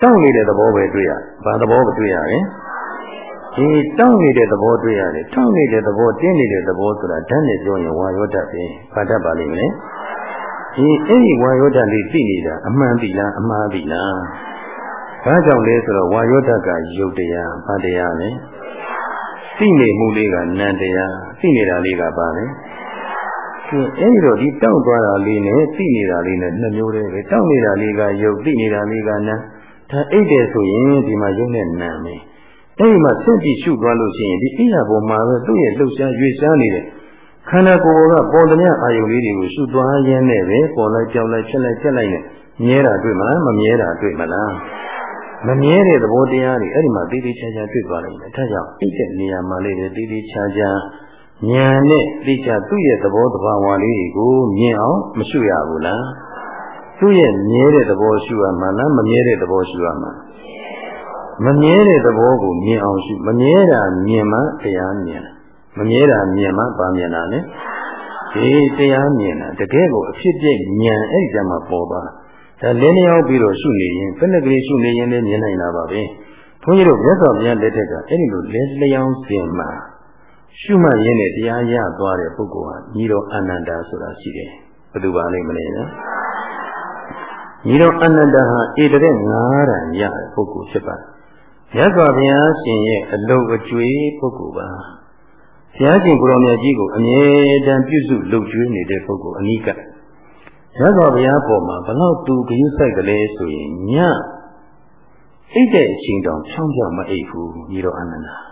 တောင်းနေတဲ့သဘောပဲတွေ့ရဘာသဘောပဲတွေ့ရလဲဒီတောင်းနေတဲ့သဘောတွေ့ရတယ်တောင်းနေတဲ့သဘောတင်းနေတဲ့သဘောဆိုတာဓာတ်နဲ့ပြောရင်ဝါရောတတ်ပဲဘာတတ်ပါလိမ့်မလဲဒီအဲ့ဒီဝါရောတတ်လေးသိနေတာအမှန်ပြီလားအမှားပြီလားဘာကြောင့်လဲဆိုတော့ဝါယောဓာတ်ကယုတ်တရားဘာတရားလဲသိနေမှုလေးကနံတရားသိနေတာလေးကဘာလဲဒီ အဲဒီတော့ဒီတောက်သွားတာလေးနဲ့သိနေတာလေးနဲ့နှစ်မျိုးတည်းပဲတောက်နေတာလေးကယုတ်သိနေတာလေးကနံဒါအိတ်တယ်ဆိုရင်ဒီမှာယုတ်နဲ့နံမယ်အဲဒီမှာစိတ်ကြည့်ရှုသွားလို့ရှိရင်ဒီအိယာပေါ်မှာပဲသူ့ရဲ့လှုပ်ရှားရွေ့ရှားနေတဲ့ခန္ဓာကိုယ်ကပေါ်သမျှအာယုလေးတွေကိုရှုသွားရင်းနဲ့ပဲပေါ်လိုက်ကြောက်လိုက်ချက်လိုက်ချက်လိုက်နဲ့မြဲတာတွေ့မလားမမြဲတာတွေ့မလားမမြဲတဲ့သဘောတရားတွေအဲ့ဒီမှာတည်တည်ချာချာတွေ့သွားနိုင်တယ်။ဒါကြောင့်အိတ်တဲ့နေရာမှာလေးတွေတည်တည်ချာချာ ဉာဏ်နဲ့သိချသူ့ရဲ့သဘောတဘာဝလေးတွေကိုမြင်အောင်မရှုရဘူးလား။သူ့ရဲ့မြဲတဲ့သဘောရှုရမှာလားမမြဲတဲ့သဘောရှုရမှာမမြဲတဲ့သဘောကိုမြင်အောင်ရှုမမြဲတာမြင်မှတရားမြင်မမြဲတာမြင်မှပါမြင်တာလေဒီတရားမြင်တာတကယ်ကိုအဖြစ်ပြည့်ဉာဏ်အဲ့ဒီတည်းမှာပေါ်သွားတာဒါလင်းလျောင်းပြီးတော့ရှုနေရင်ဘယ်နဲ့ကလေးရှုနေရင်လည်းမြင်နိုင်တာပါပဲဘုန်းကြီးတို့မြတ်စွာဘုရားလက်ထက်ကအဲ့ဒီလိုလင်းလျောင်းစဉ်မှာ ရှုမှတ်ရင်းနဲ့တရားရသွားတဲ့ပုဂ္ဂိုလ်ဟာညီတော်အနန္တာဆိုတာရှိတယ်ဘယ်သူပါလိမ့်မလဲနော်ညီတော်အနန္တာဟာဧတရက်၅ရံရတဲ့ပုဂ္ဂိုလ်ဖြစ်ပါတယ်မြတ်စွာဘုရားရှင်ရဲ့အလုတ်အကျွေးပုဂ္ဂိုလ်ပါဘုရားရှင်ကိုရောင်မြတ်ကြီးကိုအမြဲတမ်းပြုစုလုပ်ကျွေးနေတဲ့ပုဂ္ဂိုလ်အနိကရသော်ဘုရားပေါ်မှာဘလောက်သူဂရုစိုက်ကလေးဆိုရင်ညအိတ်တဲ့အချိန်တောင်ချောင်းပြောင်မအိတ်ဘူးညီတော်အနန္ဒာ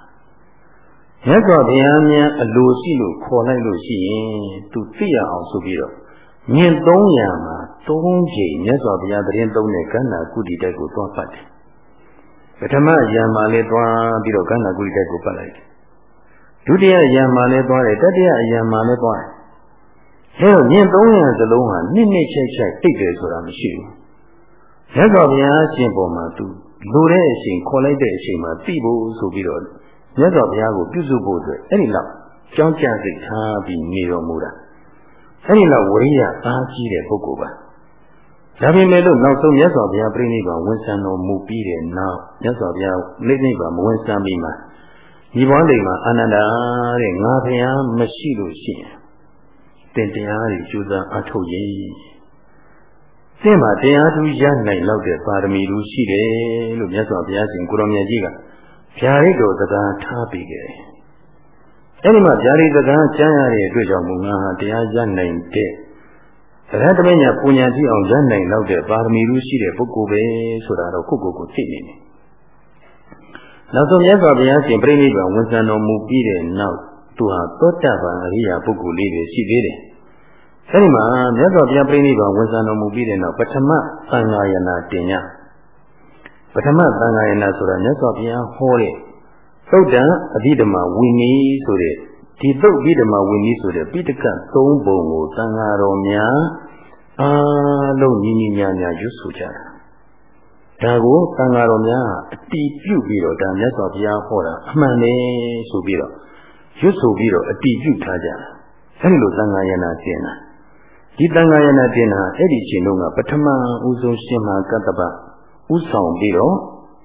ရသော်ဘုရားများအလိုရှိလို့ခေါ်လိုက်လို့ရှိရင်သူသိရအောင်ဆိုပြီးတော့မြင့်300မှာ3ချိန်မြတ်စွာဘုရားတရင်သုံးတဲ့ကန္နာကုတိတက်ကိုသွားပတ်တယ်ပထမယံမှာလည်းသွားပြီးတော့ကန္နာကုတိတက်ကိုပတ်လိုက်တယ်ဒုတိယယံမှာလည်းသွားတယ်တတိယယံမှာလည်းသွားတယ်အဲတော့ညင်300စလုံးဟာနှစ်နှစ်ချိတ်ချိတ်တိတ်တယ်ဆိုတာမရှိဘူးရသော်ဘုရားရှင်ပေါ်မှာသူလိုတဲ့အချိန်ခေါ်လိုက်တဲ့အချိန်မှာသိဖို့ဆိုပြီးတော့ မြတ်စွာဘုရားကိုပြုစုဖို့အတွက်အဲ့ဒီလောက်ကြောင်းကြစိတ်ထားပြီးနေတော်မူတာအဲ့ဒီလောက်ဝိရိယအားကြီးတဲ့ပုဂ္ဂိုလ်ပါဒါပေမဲ့လို့နောက်ဆုံးမြတ်စွာဘုရားပြိဋိဘံဝန်ဆံတော်မူပြီးတဲ့နောက်မြတ်စွာဘုရားပြိဋိဘံမဝန်ဆံပြီးမှဒီဘဝလိမ္မာအာနန္ဒာတဲ့ငါဘုရားမရှိလို့ရှိရင်တင်တရားတွေကျူးစာအထုတ်ရင်သင်မှာတရားသူရနိုင်လောက်တဲ့ပါရမီလူရှိတယ်လို့မြတ်စွာဘုရားရှင်ကိုရောင်မြတ်ကြီးက ဗျာဒိတ်တော်စကားထားပြီးခဲ့တယ်။အဲဒီမှာဗျာဒိတ်စကားကြားရတဲ့အတွက်ကြောင့်မူငါဟာတရားရနိုင်တဲ့တရားတမညာပူညာတိအောင်ရနိုင်လောက်တဲ့ပါရမီလူရှိတဲ့ပုဂ္ဂိုလ်ပဲဆိုတာတော့ကိုယ့်ကိုယ်ကိုသိနေတယ်။နောက်ဆုံးမြတ်စွာဘုရားရှင်ပြိဋိဘံဝန်ဆံတော်မူပြီးတဲ့နောက်သူဟာသောတပန်အရိယာပုဂ္ဂိုလ်လေးတွေရှိသေးတယ်။အဲဒီမှာမြတ်စွာဘုရားပြိဋိဘံဝန်ဆံတော်မူပြီးတဲ့နောက်ပထမသံဃာယနာတင်ည ပထမသံဃာယနာဆိုတာမြတ်စွာဘုရားဟောတဲ့သုတ်တံအဘိဓမ္မာဝိနည်းဆိုတဲ့ဒီသုတ်အဘိဓမ္မာဝိနည်းဆိုတဲ့ပိဋကတ်၃ပုံကိုသံဃာတော်များအားလုံးညီညီညာညာရွတ်ဆိုကြတာဒါကိုသံဃာတော်များအတီးပြုတ်ပြီးတော့ဒါမြတ်စွာဘုရားဟောတာအမှန်ပဲဆိုပြီးတော့ရွတ်ဆိုပြီးတော့အတီးပြုတ်ထားကြတာအဲဒီလိုသံဃာယနာကျင့်တာဒီသံဃာယနာကျင့်တာအဲ့ဒီချိန်တုန်းကပထမဦးဆုံးရှင်မကတ္တပ ဥဆောင်ပြီးတော့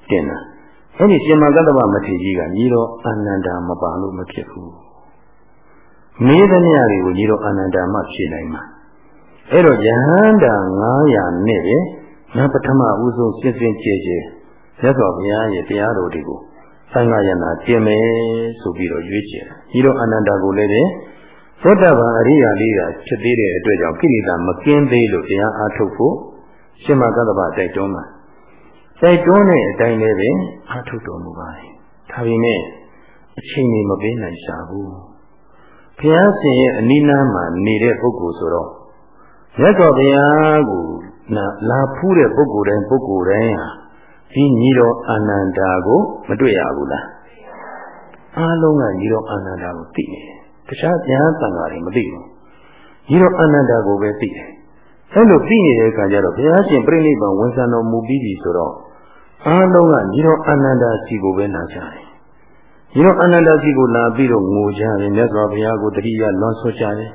တင်တာအဲ့ဒီရှင်မကတ္တဗမထေကြီးကညီတော်အာနန္ဒာမပါလို့မဖြစ်ဘူးမေးသမျှတွေကိုညီတော်အာနန္ဒာမှဖြေနိုင်မှာအဲ့တော့ယဟန္တာ900နဲ့ပဲနပထမဦးဆုံးစစ်စစ်ကြည်ကြည်ရသော်ဘုရားရဲ့တရားတော်တွေကိုသံဃာယနာကျင့်မယ်ဆိုပြီးတော့ရွေးချယ်ညီတော်အာနန္ဒာကိုလည်းပဲသောတပန်အရိယာလေးကဖြစ်သေးတဲ့အတွက်ကြောင့်ကိလေသာမကင်းသေးလို့တရားအားထုတ်ဖို့ရှင်မကတ္တဗတိုက်တွန်းမှာ တိုက်တွန်းတဲ့အတိုင်းလည်းပဲအားထုတ်တော်မူပါတယ်။ဒါပေမဲ့အချိန်ကြီးမပေးနိုင်ရှာဘူး။ဘုရားရှင်ရဲ့အနိနာမှာနေတဲ့ပုဂ္ဂိုလ်ဆိုတော့မြတ်စွာဘုရားကိုလာဖူးတဲ့ပုဂ္ဂိုလ်တိုင်းပုဂ္ဂိုလ်တိုင်းဟာဒီညီတော်အာနန္ဒာကို မတွေ့ရဘူးလား။အားလုံးကညီတော်အာနန္ဒာကိုသိတယ်။တခြားဉာဏ်တန်ဃာတွေမသိဘူး။ညီတော်အာနန္ဒာကိုပဲသိတယ်။အဲလိုသိနေတဲ့အခါကျတော့ဘုရားရှင်ပြိဋိဘံဝန်ဆံတော်မူပြီးပြီဆိုတော့ အားလုံးကညီတော်အနန္ဒာစီကိုပဲနာကြတယ်ညီတော်အနန္ဒာစီကိုလာပြီးတော့ငိုကြတယ်မြတ်စွာဘုရားကိုတတိယလွန်ဆွကြတယ်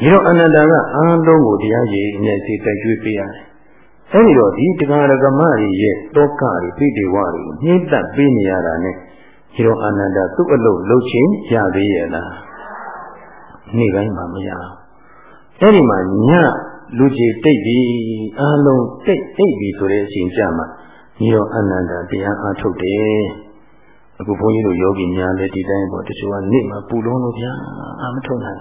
ညီတော်အနန္ဒာကအားလုံးကိုတရားရည်အမျက်စိတိုက်ကျွေးပေးရတယ်အဲဒီတော့ဒီတရားရကမတွေရဲ့တောကတွေပိဋိဝါတွေနှိမ့်သက်ပေးနေရတာနဲ့ညီတော်အနန္ဒာသူ့အလုပ်လုပ်ချင်းရသေးရဲ့လားနေ့တိုင်းမှမရအဲ့ဒီမှာညလူကြီးတိတ်ပြီးအားလုံးတိတ်တိတ်ပြီးဆိုတဲ့အချိန်ကြမှာ ညီတော်အနန္တတရားအားထုတ်တယ်အခုဘုန်းကြီးတို့ယောဂီများလည်းဒီတိုင်းပေါ့တချို့ကနေ့မှာပူလုံးလို့ဗျာအာမထုတ်နိုင်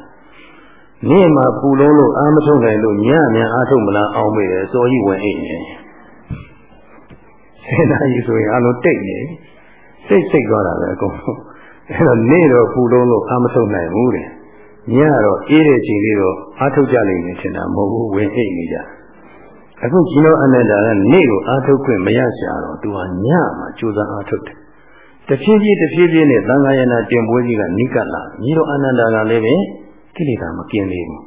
နေ့မှာပူလုံးလို့အာမထုတ်နိုင်လို့ညများအားထုတ်မလားအောင်မေတယ်စောကြီးဝင်အိတ်နေဆယ်နာရီဆိုရင်အလုံးတိတ်နေစိတ်စိတ်သွားတာပဲအကုန်အဲ့တော့နေ့တော့ပူလုံးလို့အာမထုတ်နိုင်ဘူးတဲ့ညတော့အေးတဲ့ချိန်လေးတော့အားထုတ်ကြလိမ့်မယ်ထင်တာမဟုတ်ဘူးဝင်အိတ်နေကြ အခုကြီးတော်အနန္ဒာကနေ့ကိုအာထုတ်ခွင့်မရရှာတော့သူဟာညမှာကြိုးစားအာထုတ်တယ်တဖြည်းဖြည်းတဖြည်းဖြည်းနဲ့သံဃာယနာတင်ပွဲကြီးကနိကလာကြီးတော်အနန္ဒာကလည်းပဲကိလေသာမကင်းသေးဘူး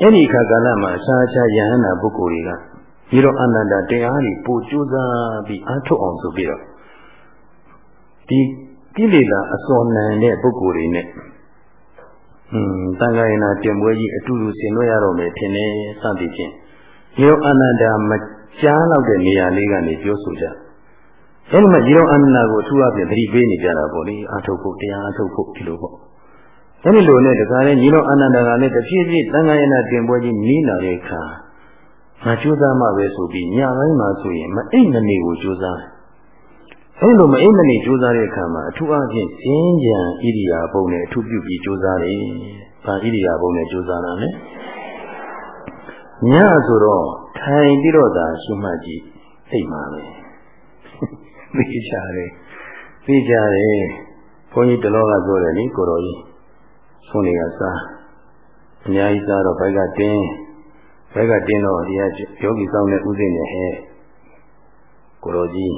အဲ့ဒီခါကာလမှာအစာချယဟန္တာပုဂ္ဂိုလ်တွေကကြီးတော်အနန္ဒာတရားကြီးပို့ကြိုးစားပြီးအာထုတ်အောင်ဆိုပြီးတော့ဒီကိလေသာအစော်နံတဲ့ပုဂ္ဂိုလ်တွေနဲ့ဟွန်းတန်ခါရင်နာတင်ပွဲကြီးအတူတူဆင်နွှဲရတော့မယ်ထင်တယ်စသည်ဖြင့် ဒီလိုအာနန္ဒာမကြားလောက်တဲ့နေရာလေးကနေပြောဆိုကြအဲဒီမှာဒီလိုအာနန္ဒာကိုအထူးအဖြင့်သတိပေးနေကြတာပေါ့လေအာထုတ်ဖို့တရားအာထုတ်ဖို့ဒီလိုပေါ့အဲဒီလိုနဲ့တခါလေညီတော်အာနန္ဒာကလည်းတဖြည်းဖြည်းတန်ခါရင်နာတင်ပွဲကြီးနီးလာတဲ့အခါငါကြိုးစားမှပဲဆိုပြီးညပိုင်းမှာဆိုရင်မအိတ်မနေကိုကြိုးစားတယ်အဲလိုမအိမ်မနေကြိုးစားတဲ့အခါမှာအထူးအားဖြင့်စင်းကြံဣရိယာပုနဲ့အထူးပြုပြီးကြိုးစားတယ်။ဘာဣရိယာပုနဲ့ကြိုးစားတာလဲ။ ညဆိုတော့ထိုင်ပြီးတော့သာရှုမှတ်ကြည့်အိမ်မှာပဲ။သိကြတယ်။သိကြတယ်။ဘုန်းကြီးတလောကပြောတယ်လေကိုတော်ကြီး။ဆုံးနေကစားအများကြီးစားတော့ဘိုက်ကတင်းဘိုက်ကတင်းတော့ဒီကယောဂီဆောင်တဲ့ဥစဉ်နဲ့ဟဲ့ကိုတော်ကြီး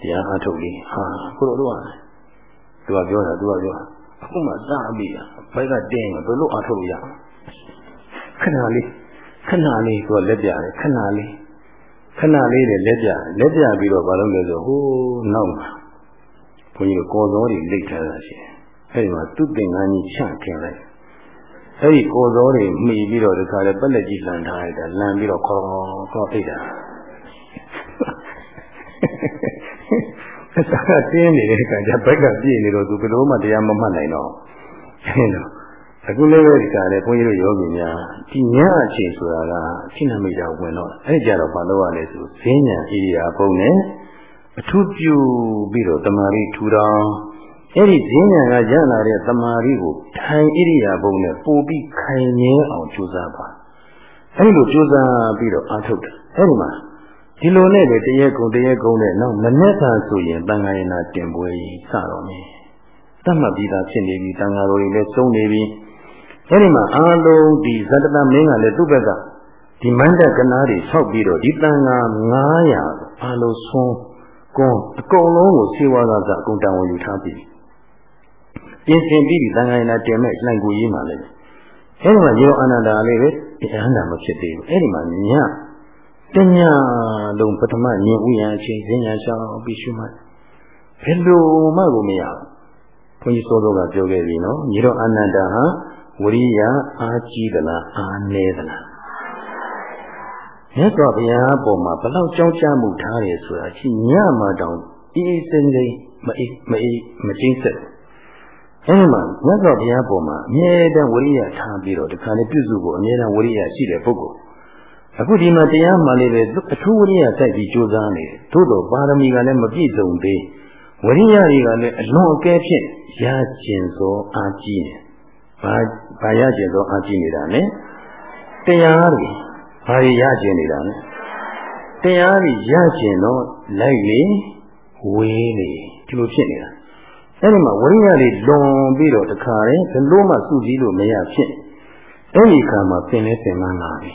တရားအထုတ်လေးဟာကိုလိုတော့သူကပြောတာသူကပြောအခုမှစပြီဘိုက်ကတင်းဘယ်လိုအထုတ်ရခဏလေး ခဏလေးသူကလက်ပြတယ်ခဏလေးခဏလေးနဲ့လက်ပြလက်ပြပြီးတော့ဘာလုပ်လဲဆိုဟိုးနောက်မှာဘုန်းကြီးကကော်စောတွေလိတ်ထားတာရှိတယ်အဲဒီမှာသူ့သင်္ကန်းကြီးချထင်လိုက်အဲဒီကော်စောတွေမှီပြီးတော့ဒီခါလေပက်လက်ကြီးလန်ထားလိုက်တာလန်ပြီးတော့ခေါ်ခေါ်အိတ်တာအစာကတင်းနေတဲ့အခါကျဘက်ကပြည့်နေတော့သူဘယ်လိုမှတရားမမှတ်နိုင်တော့အဲတော့ အခုလည်းပဲဒီကလည်းဘုန်းကြီးတို့ယောဂီများဒီညအချိန်ဆိုတာကအခိနမိတ်တာဝင်တော့အဲ့ကြတော့ဘာလို့ရလဲဆိုဈဉ္ညာဣရိယာပုံနဲ့အထူးပြုပြီးတော့တမာရီထူထောင်အဲ့ဒီဈဉ္ညာကရလာတဲ့တမာရီကိုထိုင်ဣရိယာပုံနဲ့ပို့ပြီးခိုင်မြဲအောင်ကြိုးစားပါအဲ့လိုကြိုးစားပြီးတော့အားထုတ်တယ်အဲ့ဒီမှာဒီလိုနဲ့ပဲတရေကုံတရေကုံနဲ့နောက်မနေ့ကဆိုရင်တန်ခါရင်နာတင်ပွဲကြီးစတော့မယ်တတ်မှတ်ပြီးသားဖြစ်နေပြီတန်ခါတော်တွေလည်းစုံနေပြီ အဲဒီမှာအားလုံးဒီဇတတမင်းကလည်းသူ့ဘက်ကဒီမန္တကနာတွေဆောက်ပြီးတော့ဒီတန်ခါ900အားလုံးဆုံးကွန်အကုန်လုံးကိုစေဝါသာသာအကုန်တန်ဝင်ယူထားပြီပြင်ဆင်ပြီးဒီတန်ခါရင်နာတင်မဲ့လှိုင်ကိုရေးမှလည်းအဲဒီမှာရေတော်အနန္ဒာလေးပဲတရားနာမဖြစ်သေးဘူးအဲဒီမှာညတညာလုံးပထမဉာဏ်ဥယျာဉ်အချိန်ဉာဏ်ညာရှောင်းပြီးရှုမှတ်ဘယ်လိုမှကိုမရဘူးဘုန်းကြီးစောစောကပြောခဲ့ပြီနော်ညီတော်အနန္တဟာ ဝရိယအားကြီးသလားအားနည်းသလားမြတ်စွာဘုရားပေါ်မှာဘလောက်ကြောင်းကြမှုထားတယ်ဆိုတာချင်းညမှာတောင်အေးအေးစိမ့်စိမ့်မအေးမအေးမကျင်းဆက်အဲဒီမှာမြတ်စွာဘုရားပေါ်မှာအမြဲတမ်းဝရိယထားပြီးတော့ဒီခါလေးပြုစုဖို့အမြဲတမ်းဝရိယရှိတဲ့ပုဂ္ဂိုလ်အခုဒီမှာတရားမှလည်းပဲအထူးဝရိယစိုက်ပြီးကြိုးစားနေတယ်သို့တော့ပါရမီကလည်းမပြည့်စုံသေးဝရိယတွေကလည်းအလွန်အကဲဖြင့်ရကျင်သောအာကြီးနေဘာ ဘာရကျင်သောအာကြီးနေတာလဲတရားတွေဘာတွေရကျင်နေတာလဲတရားတွေရကျင်တော့လိုက်လေဝေးလေဒီလိုဖြစ်နေတာအဲ့ဒီမှာဝရိယတွေလွန်ပြီးတော့တခါလေဘယ်လို့မှစုစည်းလို့မရဖြစ်အဲ့ဒီခါမှာပင်လဲပင်မလာပြီ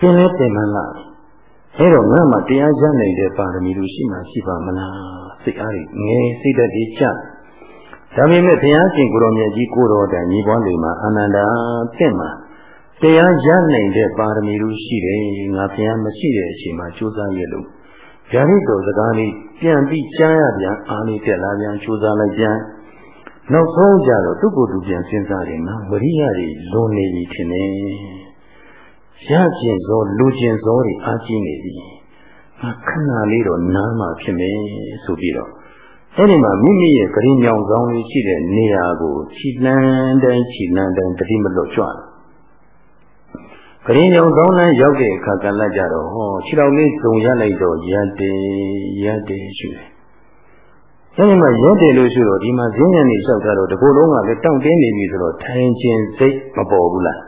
သင်လဲသင်မှန်းလားအဲ့တော့ငါမှတရားရနိုင်တဲ့ပါရမီတို့ရှိမှရှိပါမလားစိတ်အားတွေငယ်စိတ်သက်တွေကြ ဒါပေမဲ့ဘုရားရှင်ကိုရောင်မြတ်ကြီးကိုတော်တိုင်ညီပွားတွေမှာအာနန္ဒာသင့်မှာတရားရနိုင်တဲ့ပါရမီတို့ရှိတယ်ငါဘုရားမရှိတဲ့အချိန်မှာကြိုးစားရလို့ဗျာဒိတ်တော်စကားလေးပြန်ပြီးကြားရပြန်အားလေးတက်လာပြန်ကြိုးစားလိုက်ပြန်နောက်ဆုံးကြတော့သူ့ကိုယ်သူပြန်စဉ်းစားတယ်နော်ဝရိယတွေလွန်နေပြီထင်တယ်ရကျင်သောလူကျင်သောတွေအားကြီးနေပြီခဏလေးတော့နားမှဖြစ်မယ်ဆိုပြီးတော့ အဲ့ဒီမှာမိမိရဲ့ဂရင်ညောင်ဆောင်လေးရှိတဲ့နေရာကိုခြိလန်းတိုင်းခြိလန်းတိုင်းတတိမလွတ်ကြွတယ်ဂရင်ညောင်ဆောင်လန်းရောက်တဲ့အခါကလည်းကြတော့ဟောခြေတော်လေးစုံရလိုက်တော့ရက်တယ်ရက်တယ်ရှိတယ်အဲဒီမှာရက်တယ်လို့ရှိတော့ဒီမှာဈဉ္ဉံနေလျှောက်ကြတော့ဒီကိုယ်လုံးကလည်းတောင့်တင်းနေပြီဆိုတော့ထိုင်ခြင်းစိတ်မပေါ်ဘူးလား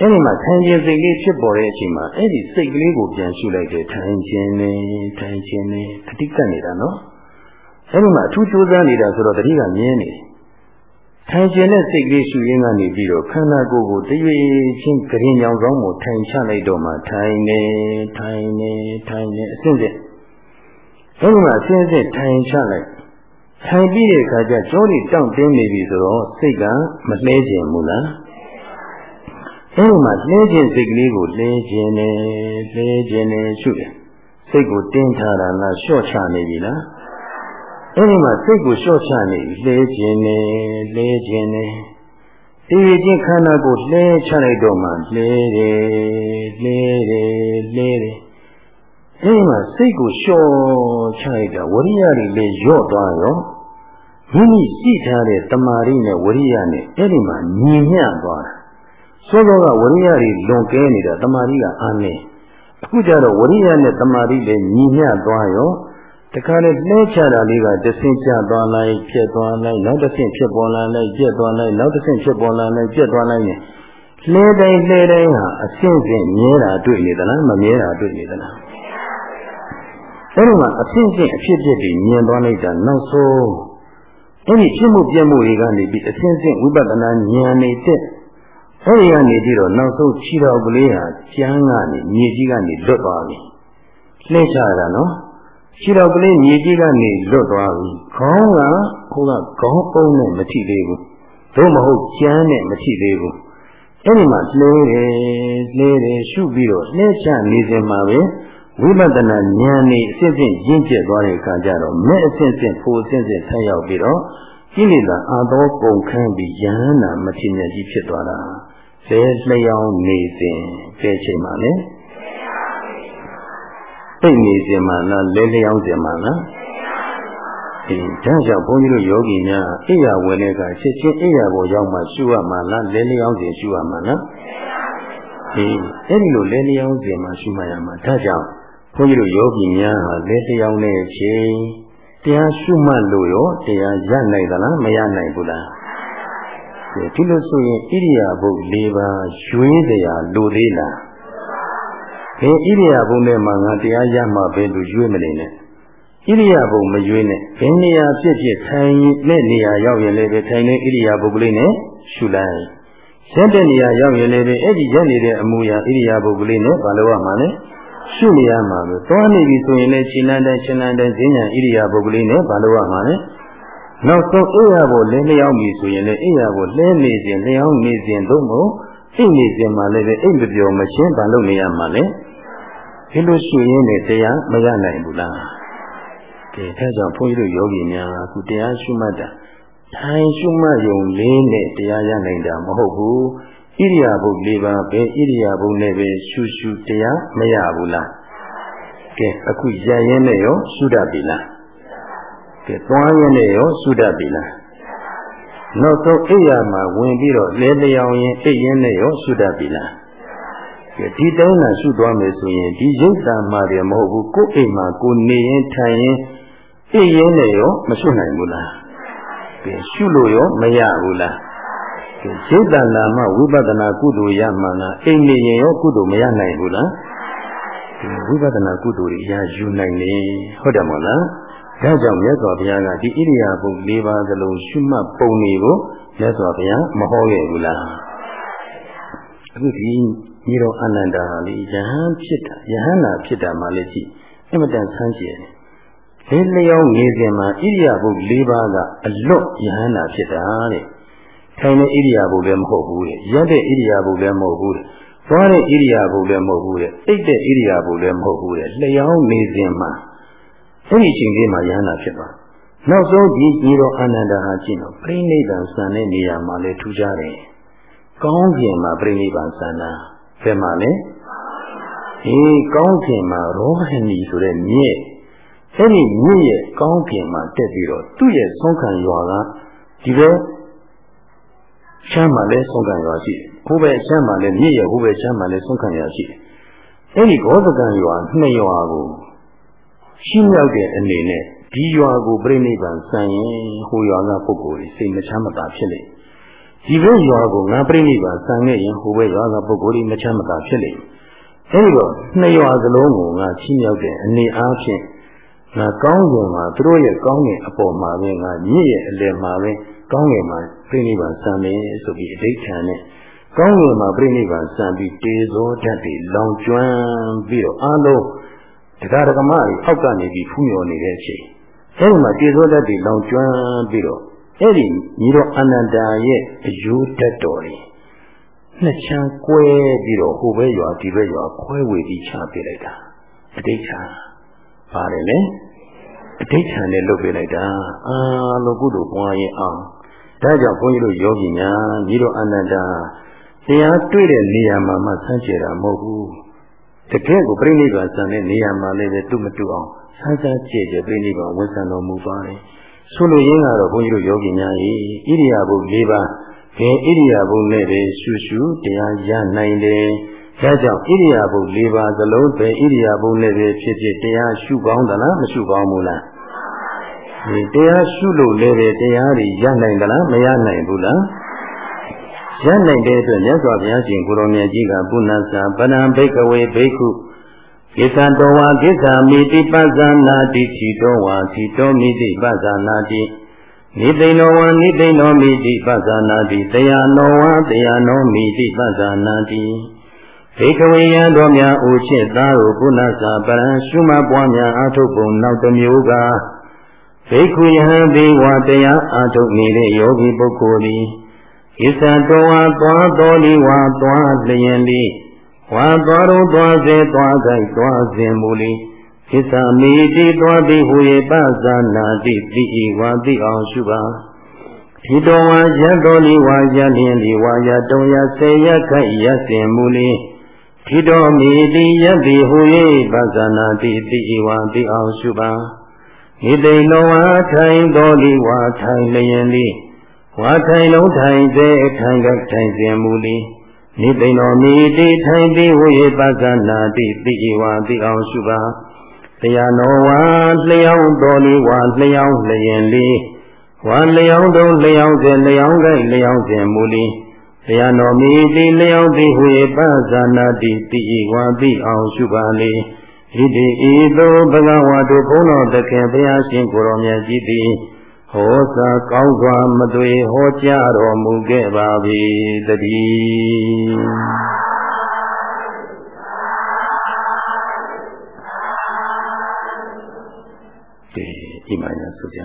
အဲ့ဒီမှာထိုင်ခြင်းစိတ်လေးဖြစ်ပေါ်တဲ့အချိန်မှာအဲ့ဒီစိတ်ကလေးကိုပြန်ရှုလိုက်တယ်ထိုင်ခြင်းနဲ့ထိုင်ခြင်းနဲ့အတိကတ်နေတာနော် အဲ့ဒီမှာအထူးကြိုးစားနေတာဆိုတော့တတိကမြင်နေထိုင်ခြင်းနဲ့စိတ်ကလေးရှုရင်းကနေပြီးတော့ခန္ဓာကိုယ်ကိုတရွေချင်းကရင်ညောင်ကောင်းကိုထိုင်ချလိုက်တော့မှထိုင်နေထိုင်နေထိုင်နေအစဉ်စဉ်အဲ့ဒီမှာအစဉ်စဉ်ထိုင်ချလိုက်ထိုင်ပြီးတဲ့အခါကျကြောတွေတောင့်တင်းနေပြီဆိုတော့စိတ်ကမနှဲခြင်းဘူးလားအဲဒီမှာလဲခြင်းစိတ်ကလေးကိုလဲခြင်းနဲ့လဲခြင်းနဲ့ရှုတယ်စိတ်ကိုတင်းထားတာလားလျှော့ချနေပြီလား အဲဒီမှာစိတ်ကိုလျှော့ချနေပြီလဲခြင်းနဲ့လဲခြင်းနဲ့တေခြင်းခန္ဓာကိုလှဲချလိုက်တော့မှလဲတယ်လဲတယ်လဲတယ်အဲဒီမှာစိတ်ကိုလျှော့ချလိုက်တာဝရိယတွေလည်းညော့သွားရောမိမိရှိထားတဲ့တမာရိနဲ့ဝရိယနဲ့အဲ့ဒီမှာညီမျှသွားတာစောစောကဝရိယတွေလွန်ကဲနေတာတမာရိကအားနေအခုကျတော့ဝရိယနဲ့တမာရိလည်းညီမျှသွားရော တခါလေလှဲချတာလေးကတဆင့်ချသွားလိုက်ပြက်သွားလိုက်နောက်တစ်ဆင့်ဖြစ်ပေါ်လာလိုက်ပြက်သွားလိုက်နောက်တစ်ဆင့်ဖြစ်ပေါ်လာလိုက်ပြက်သွားလိုက်ရင်လှဲတိုင်းလှဲတိုင်းဟာအဆင့်ဆင့်မြဲတာတွေ့နေသလားမမြဲတာတွေ့နေသလားအဲ့ဒီမှာအဆင့်ဆင့်အဖြစ်ဖြစ်ပြီးမြင်သွားလိုက်တာနောက်ဆုံးအဲ့ဒီဖြစ်မှုပြက်မှုတွေကနေပြီးအဆင့်ဆင့်ဝိပဿနာဉာဏ်နေတဲ့အဲ့ဒီကနေပြီးတော့နောက်ဆုံးခြေတော်ကလေးဟာကျမ်းကနေမြေကြီးကနေလွတ်သွားပြီလှဲချရတာနော် ခြေတော်ကလေးမြေကြီးကနေလွတ်သွားပြီခေါင်းကဟိုကခေါင်းပုံနဲ့မထိသေးဘူးသို့မဟုတ်ကျမ်းနဲ့မထိသေးဘူးအဲ့ဒီမှာလှဲတယ်လှဲတယ်ရှုပြီးတော့လှဲချနေစဉ်မှာပဲဝိပဿနာဉာဏ်นี่အစစ်စစ်ရင့်ကျက်သွားတဲ့အခါကျတော့မဲ့အစစ်စစ်ဖို့အစစ်စစ်ဆက်ရောက်ပြီးတော့ကိလေသာအာသောကုန်ခန်းပြီးယန္နာမဖြစ်မြတ်ကြီးဖြစ်သွားတာဘယ်လျောင်းနေစဉ်ဘယ်ချိန်မှလဲ သိနေစဉ်မှလားလဲလျောင်းစဉ်မှလားဒီဒါကြောင့်ဘုန်းကြီးတို့ယောဂီများအိယာဝင်တဲ့ကချက်ချင်းအိယာကိုရောက်မှရှုရမှလားလဲလျောင်းစဉ်ရှုရမှလားဒီအဲ့ဒီလိုလဲလျောင်းစဉ်မှရှုမှရမှာဒါကြောင့်ဘုန်းကြီးတို့ယောဂီများဟာလဲလျောင်းတဲ့ချိန်တရားရှုမှတ်လို့ရောတရားရနိုင်သလားမရနိုင်ဘူးလားဒီလိုဆိုရင်ဣရိယာပုတ်၄ပါးရွေးတရားလိုသေးလား ဘယ်ဣရိယာပုတ်နဲ့မှငါတရားရမှပဲလို့ရွေးမနေနဲ့ဣရိယာပုတ်မရွေးနဲ့ဘယ်နေရာဖြစ်ဖြစ်ထိုင်တဲ့နေရာရောက်ရင်လည်းပဲထိုင်တဲ့ဣရိယာပုတ်ကလေးနဲ့ရှုလိုက်ရက်တဲ့နေရာရောက်ရင်လည်းပဲအဲ့ဒီရက်နေတဲ့အမူအရာဣရိယာပုတ်ကလေးနဲ့ဘာလို့ရမှာလဲရှုနေရမှာပဲသွားနေပြီဆိုရင်လည်းခြေလမ်းတိုင်းခြေလမ်းတိုင်းဈဉ္ညာဣရိယာပုတ်ကလေးနဲ့ဘာလို့ရမှာလဲနောက်ဆုံးအိယာကိုလဲလျောင်းပြီဆိုရင်လည်းအိယာကိုလဲနေစဉ်လျောင်းနေစဉ်သို့မဟုတ် အိနေစဉ်မှာလည်းပဲအိမပြောမရှင်းဘာလို့နေရမှာလဲဒီလိုရှုရင်းနဲ့တရားမရနိုင်ဘူးလားကဲအဲကြောင့်ဘုန်းကြီးတို့ယောဂီများအခုတရားရှုမှတ်တာထိုင်ရှုမှတ်ယုံလေးနဲ့တရားရနိုင်တာမဟုတ်ဘူးဣရိယာပုတ်၄ပါးပဲဣရိယာပုတ်နဲ့ပဲရှုရှုတရားမရဘူးလားကဲအခုရရင်နဲ့ရောရှုတတ်ပြီလားကဲသွားရင်နဲ့ရောရှုတတ်ပြီလား နောက်ဆုံးအိယာမှာဝင်ပြီးတော့လဲလျောင်ရင်အိရင်နဲ့ရောရှုတတ်ပြီလားကဲဒီတိုင်းသာရှုသွားမယ်ဆိုရင်ဒီရုပ်တံမှာတယ်မဟုတ်ဘူးကိုယ်အိမ်မှာကိုနေရင်ထိုင်ရင်အိရင်နဲ့ရောမရှုနိုင်ဘူးလားကဲရှုလို့ရောမရဘူးလားစိတ်တဏ္ဍာမဝိပဿနာကုသိုလ်ရမှန်လားအိမ်နေရင်ရောကုသိုလ်မရနိုင်ဘူးလားဝိပဿနာကုသိုလ်တွေရယူနိုင်လေဟုတ်တယ်မို့လား ဒါကြောင့်မြတ်စွာဘုရားကဒီဣရိယာပုတ်၄ပါးစလုံးရှုမှတ်ပုံတွေကိုမြတ်စွာဘုရားမဟောခဲ့ဘူးလားအခုဒီညီတော်အနန္ဒာလေးယဟန်ဖြစ်တာယဟန္တာဖြစ်တာမှလည်းကြည့်အမတန်ဆန်းကျယ်တယ်လေးလျောင်းနေစဉ်မှာဣရိယာပုတ်၄ပါးကအလွတ်ယဟန္တာဖြစ်တာတဲ့ထိုင်တဲ့ဣရိယာပုလည်းမဟုတ်ဘူးတဲ့ရက်တဲ့ဣရိယာပုလည်းမဟုတ်ဘူးတဲ့သွားတဲ့ဣရိယာပုလည်းမဟုတ်ဘူးတဲ့အိတ်တဲ့ဣရိယာပုလည်းမဟုတ်ဘူးတဲ့လျှောင်းနေစဉ်မှာ အဲ့ဒီအချိန်လေးမှာယန္တာဖြစ်သွားနောက်ဆုံးဒီကြီးတော်အာနန္ဒာဟာကျင့်တော့ပြိဋိဘံဆန်တဲ့နေရာမှာလည်းထူးခြားတယ်ကောင်းကျင်မှာပြိဋိဘံဆန်တာဘယ်မှာလဲအေးကောင်းကျင်မှာရောဟဏီဆိုတဲ့မြစ်အဲ့ဒီမြစ်ရဲ့ကောင်းကျင်မှာတက်ပြီးတော့သူ့ရဲ့ဆုံးခံရွာကဒီဘက်ချမ်းမှလည်းဆုံးခံရွာရှိတယ်။ဟိုဘက်ချမ်းမှလည်းမြစ်ရဲ့ဟိုဘက်ချမ်းမှလည်းဆုံးခံရွာရှိတယ်။အဲဒီဂောသကံရွာနှစ်ရွာကို ရှင်းရောက်တဲ့အနေနဲ့ဒီရွာကိုပြိဋိဘံဆံရင်ဟိုရွာကပုဂ္ဂိုလ်တွေစိတ်မချမ်းမသာဖြစ်လေ။ဒီဘက်ရွာကိုငါပြိဋိဘံဆံခဲ့ရင်ဟိုဘက်ရွာကပုဂ္ဂိုလ်တွေမချမ်းမသာဖြစ်လေ။အဲဒီတော့နှစ်ရွာစလုံးကိုငါရှင်းရောက်တဲ့အနေအားဖြင့်ငါကောင်းကင်မှာသူတို့ရဲ့ကောင်းကင်အပေါ်မှာပဲငါမြင့်ရဲ့အလယ်မှာပဲကောင်းကင်မှာပြိဋိဘံစံမယ်ဆိုပြီးအဋိဋ္ဌာန်နဲ့ကောင်းကင်မှာပြိဋိဘံစံပြီးတေဇောဓာတ်တွေလောင်ကျွမ်းပြီးတော့အလုံး တရားဓမ္မတွေအောက်ကနေပြီးဖူးမြော်နေတဲ့အချိန်အဲဒီမှာတေဇောဓာတ်တွေလောင်ကျွမ်းပြီးတော့အဲ့ဒီညီတော်အနန္တာရဲ့အယိုးဓာတ်တော်တွေနှစ်ချမ်းကွဲပြီးတော့ဟိုဘက်ရွာဒီဘက်ရွာခွဲဝေပြီးချပြလိုက်တာအဋိဋ္ဌာန်ပါတယ်လေအဋိဋ္ဌာန်နဲ့လုပ်ပြလိုက်တာအာလောကုသိုလ်ပွားရင်အောင်ဒါကြောင့်ဘုန်းကြီးတို့ယောဂီများညီတို့အနန္တတရားတွေ့တဲ့နေရာမှာမှဆန်းကျင်တာမဟုတ်ဘူး တကယ်ကိုပြိဋိဘံဆန်တဲ့နေရာမှာလည်းပဲတုမတူအောင်ဆန်းဆန်းကြည့်ကြပြိဋိဘံဝန်ဆံတော်မူပါတယ်ဆိုလိုရင်းကတော့ဘုန်းကြီးတို့ယောဂီများဤဣရိယာပု၄ပါးဘယ်ဣရိယာပုနဲ့ပဲရှုရှုတရားရနိုင်တယ်ဒါကြောင့်ဣရိယာပု၄ပါးသလုံးပဲဣရိယာပုနဲ့ပဲဖြစ်ဖြစ်တရားရှုကောင်းသလားမရှုကောင်းဘူးလားဒီတရားရှုလို့လည်းပဲတရားတွေရနိုင်သလားမရနိုင်ဘူးလား ရနိုင်တဲ့အတွက်မြတ်စွာဘုရားရှင်ကိုရောင်မြတ်ကြီးကပုဏ္ဏစာပဏံဘိကဝေဘိက္ခုကိသံတောဝါကိသမိတိပဇာနာတိသီတောဝါသီတောမိတိပဇာနာတိနိသိဏောဝါနိသိဏောမိတိပဇာနာတိတယနောဝါတယနောမိတိပဇာနာတိဘေကဝေယံတော်များအိုချစ်သားကိုပုဏ္ဏစာပရံရှုမပွားများအာထုပ်ပုံနောက်တစ်မျိုးကဘေခုယဟံဒီဝါတရားအာထုပ်နေတဲ့ယောဂီပုဂ္ဂိုလ်သည် ဣသတောဝါသွားတော်လီဝါသွားလျင်လီဝါသွားတော်သွားစေသွားကြိုက်သွားစဉ်မူလီဣသမီတိသွားသည်ဟူ၏ပဇာနာတိတိဤဝါတိအောင်ရှုပါဒီတော်ဝါရတော်လီဝါရလျင်လီဝါရတုံရစေရခိုက်ရစဉ်မူလီဒီတော်မီတိယတိဟူ၏ပဇာနာတိတိဤဝါတိအောင်ရှုပါဣတိနောဝါထိုင်တော်လီဝါထိုင်လျင်လီ ဝါထိုင်လုံးထိုင်စေထိုင်ကထိုင်စဉ်မူလီနိသိဏောမိတိထိုင်တိဝေပဇာနာတိတိဝါတိအောင်ရှုပါတရားတော်ဝါလျောင်းတော်လီဝါလျောင်းလျင်လီဝါလျောင်းတုံးလျောင်းစေလျောင်းကိုက်လျောင်းစဉ်မူလီတရားတော်မိတိလျောင်းတိဝေပဇာနာတိတိဝါတိအောင်ရှုပါလေဣတိဤသို့ဘဂဝါတို့ဘုန်းတော်သခင်ဘုရားရှင်ကိုရောမြတ်ကြီးသည် ဟောစာကောင်းစွာမသွေဟောကြားတော်မူခဲ့ပါ၏တည်းဒီဣမညာဆိုကြ